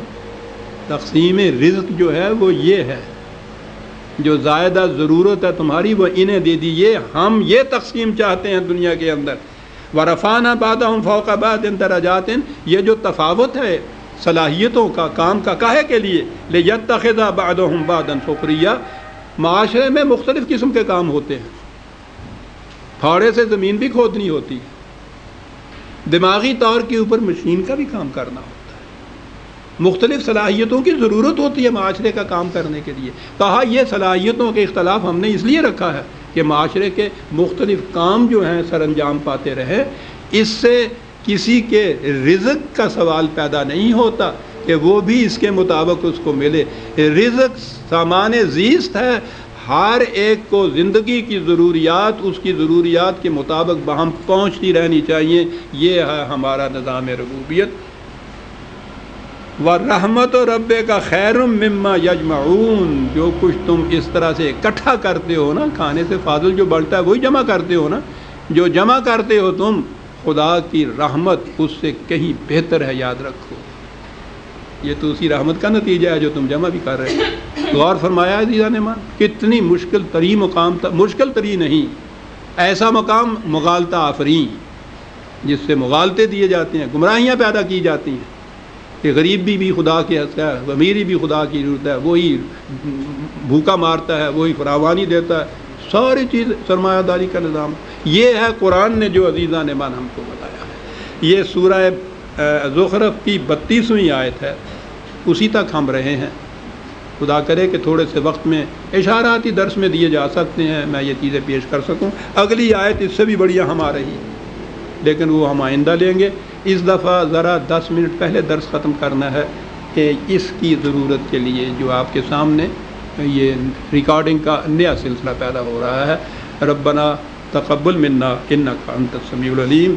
تقسیم رزق جو ہے وہ یہ ہے۔ جو زائدہ ضرورت ہے تمہاری وہ انہیں دے دیجیے ہم یہ تقسیم چاہتے ہیں دنیا کے اندر۔ ورفانہ بادہ ہوں فوق باد ان درجات یہ جو تفاوت ہے صلاحیتوں کا، کام کا، کاہے کے لیے؟ لے ید تخذہ باد ہوں بادن فکریہ معاشرے میں مختلف قسم کے کام ہوتے ہیں۔ پھاڑے سے زمین بھی کھودنی ہوتی۔ ہے دماغی طور کے اوپر مشین کا بھی کام کرنا ہوتا ہے۔ مختلف صلاحیتوں کی ضرورت ہوتی ہے معاشرے کا کام کرنے کے لیے۔ کہا یہ صلاحیتوں کے اختلاف ہم نے اس لیے رکھا ہے کہ معاشرے کے مختلف کام جو ہیں سر انجام پاتے رہے۔ اس سے کسی کے رزق کا سوال پیدا نہیں ہوتا کہ وہ بھی اس کے مطابق اس کو ملے۔ رزق سامان زیست ہے۔ ہر ایک کو زندگی کی ضروریات، اس کی ضروریات کے مطابق بہم پہنچتی رہنی چاہیے۔ یہ ہے ہمارا نظام ربوبیت۔ و رحمت و رب کا خیر مما یجمعون۔ جو کچھ تم اس طرح سے اکٹھا کرتے ہو نا، کھانے سے فاضل جو بڑھتا ہے، وہی جمع کرتے ہو نا۔ جو جمع کرتے ہو تم، خدا کی رحمت اس سے کہیں بہتر ہے، یاد رکھو۔ یہ تو اسی رحمت کا نتیجہ ہے جو تم جمع بھی کر رہے ہو۔ غور فرمایا ہے نے مان کتنی مشکل تری مقام تھا مشکل تری نہیں، ایسا مقام مغالطہ آفرین، جس سے مغالطے دیے جاتے ہیں، گمراہیاں پیدا کی جاتی ہیں۔ کہ غریب بھی بھی خدا کے حصہ ہے امیری بھی خدا کی ضرورت ہے، وہی بھوکا مارتا ہے، وہی فراوانی دیتا ہے۔ ساری چیز سرمایہ داری کا نظام۔ یہ ہے قرآن نے جو عزیزہ نے ہم کو بتایا ہے۔ یہ سورہ زخرف کی بتیسویں آیت ہے، اسی تک ہم رہے ہیں۔ خدا کرے کہ تھوڑے سے وقت میں اشاراتی درس میں دیے جا سکتے ہیں، میں یہ چیزیں پیش کر سکوں۔ اگلی آیت اس سے بھی بڑھیا ہم آ رہی۔ ہے لیکن وہ ہم آئندہ لیں گے۔ اس دفعہ ذرا دس منٹ پہلے درس ختم کرنا ہے کہ اس کی ضرورت کے لیے جو آپ کے سامنے یہ ریکارڈنگ کا نیا سلسلہ پیدا ہو رہا ہے۔ ربنا تقبل منا انکا انت السمیع العلیم۔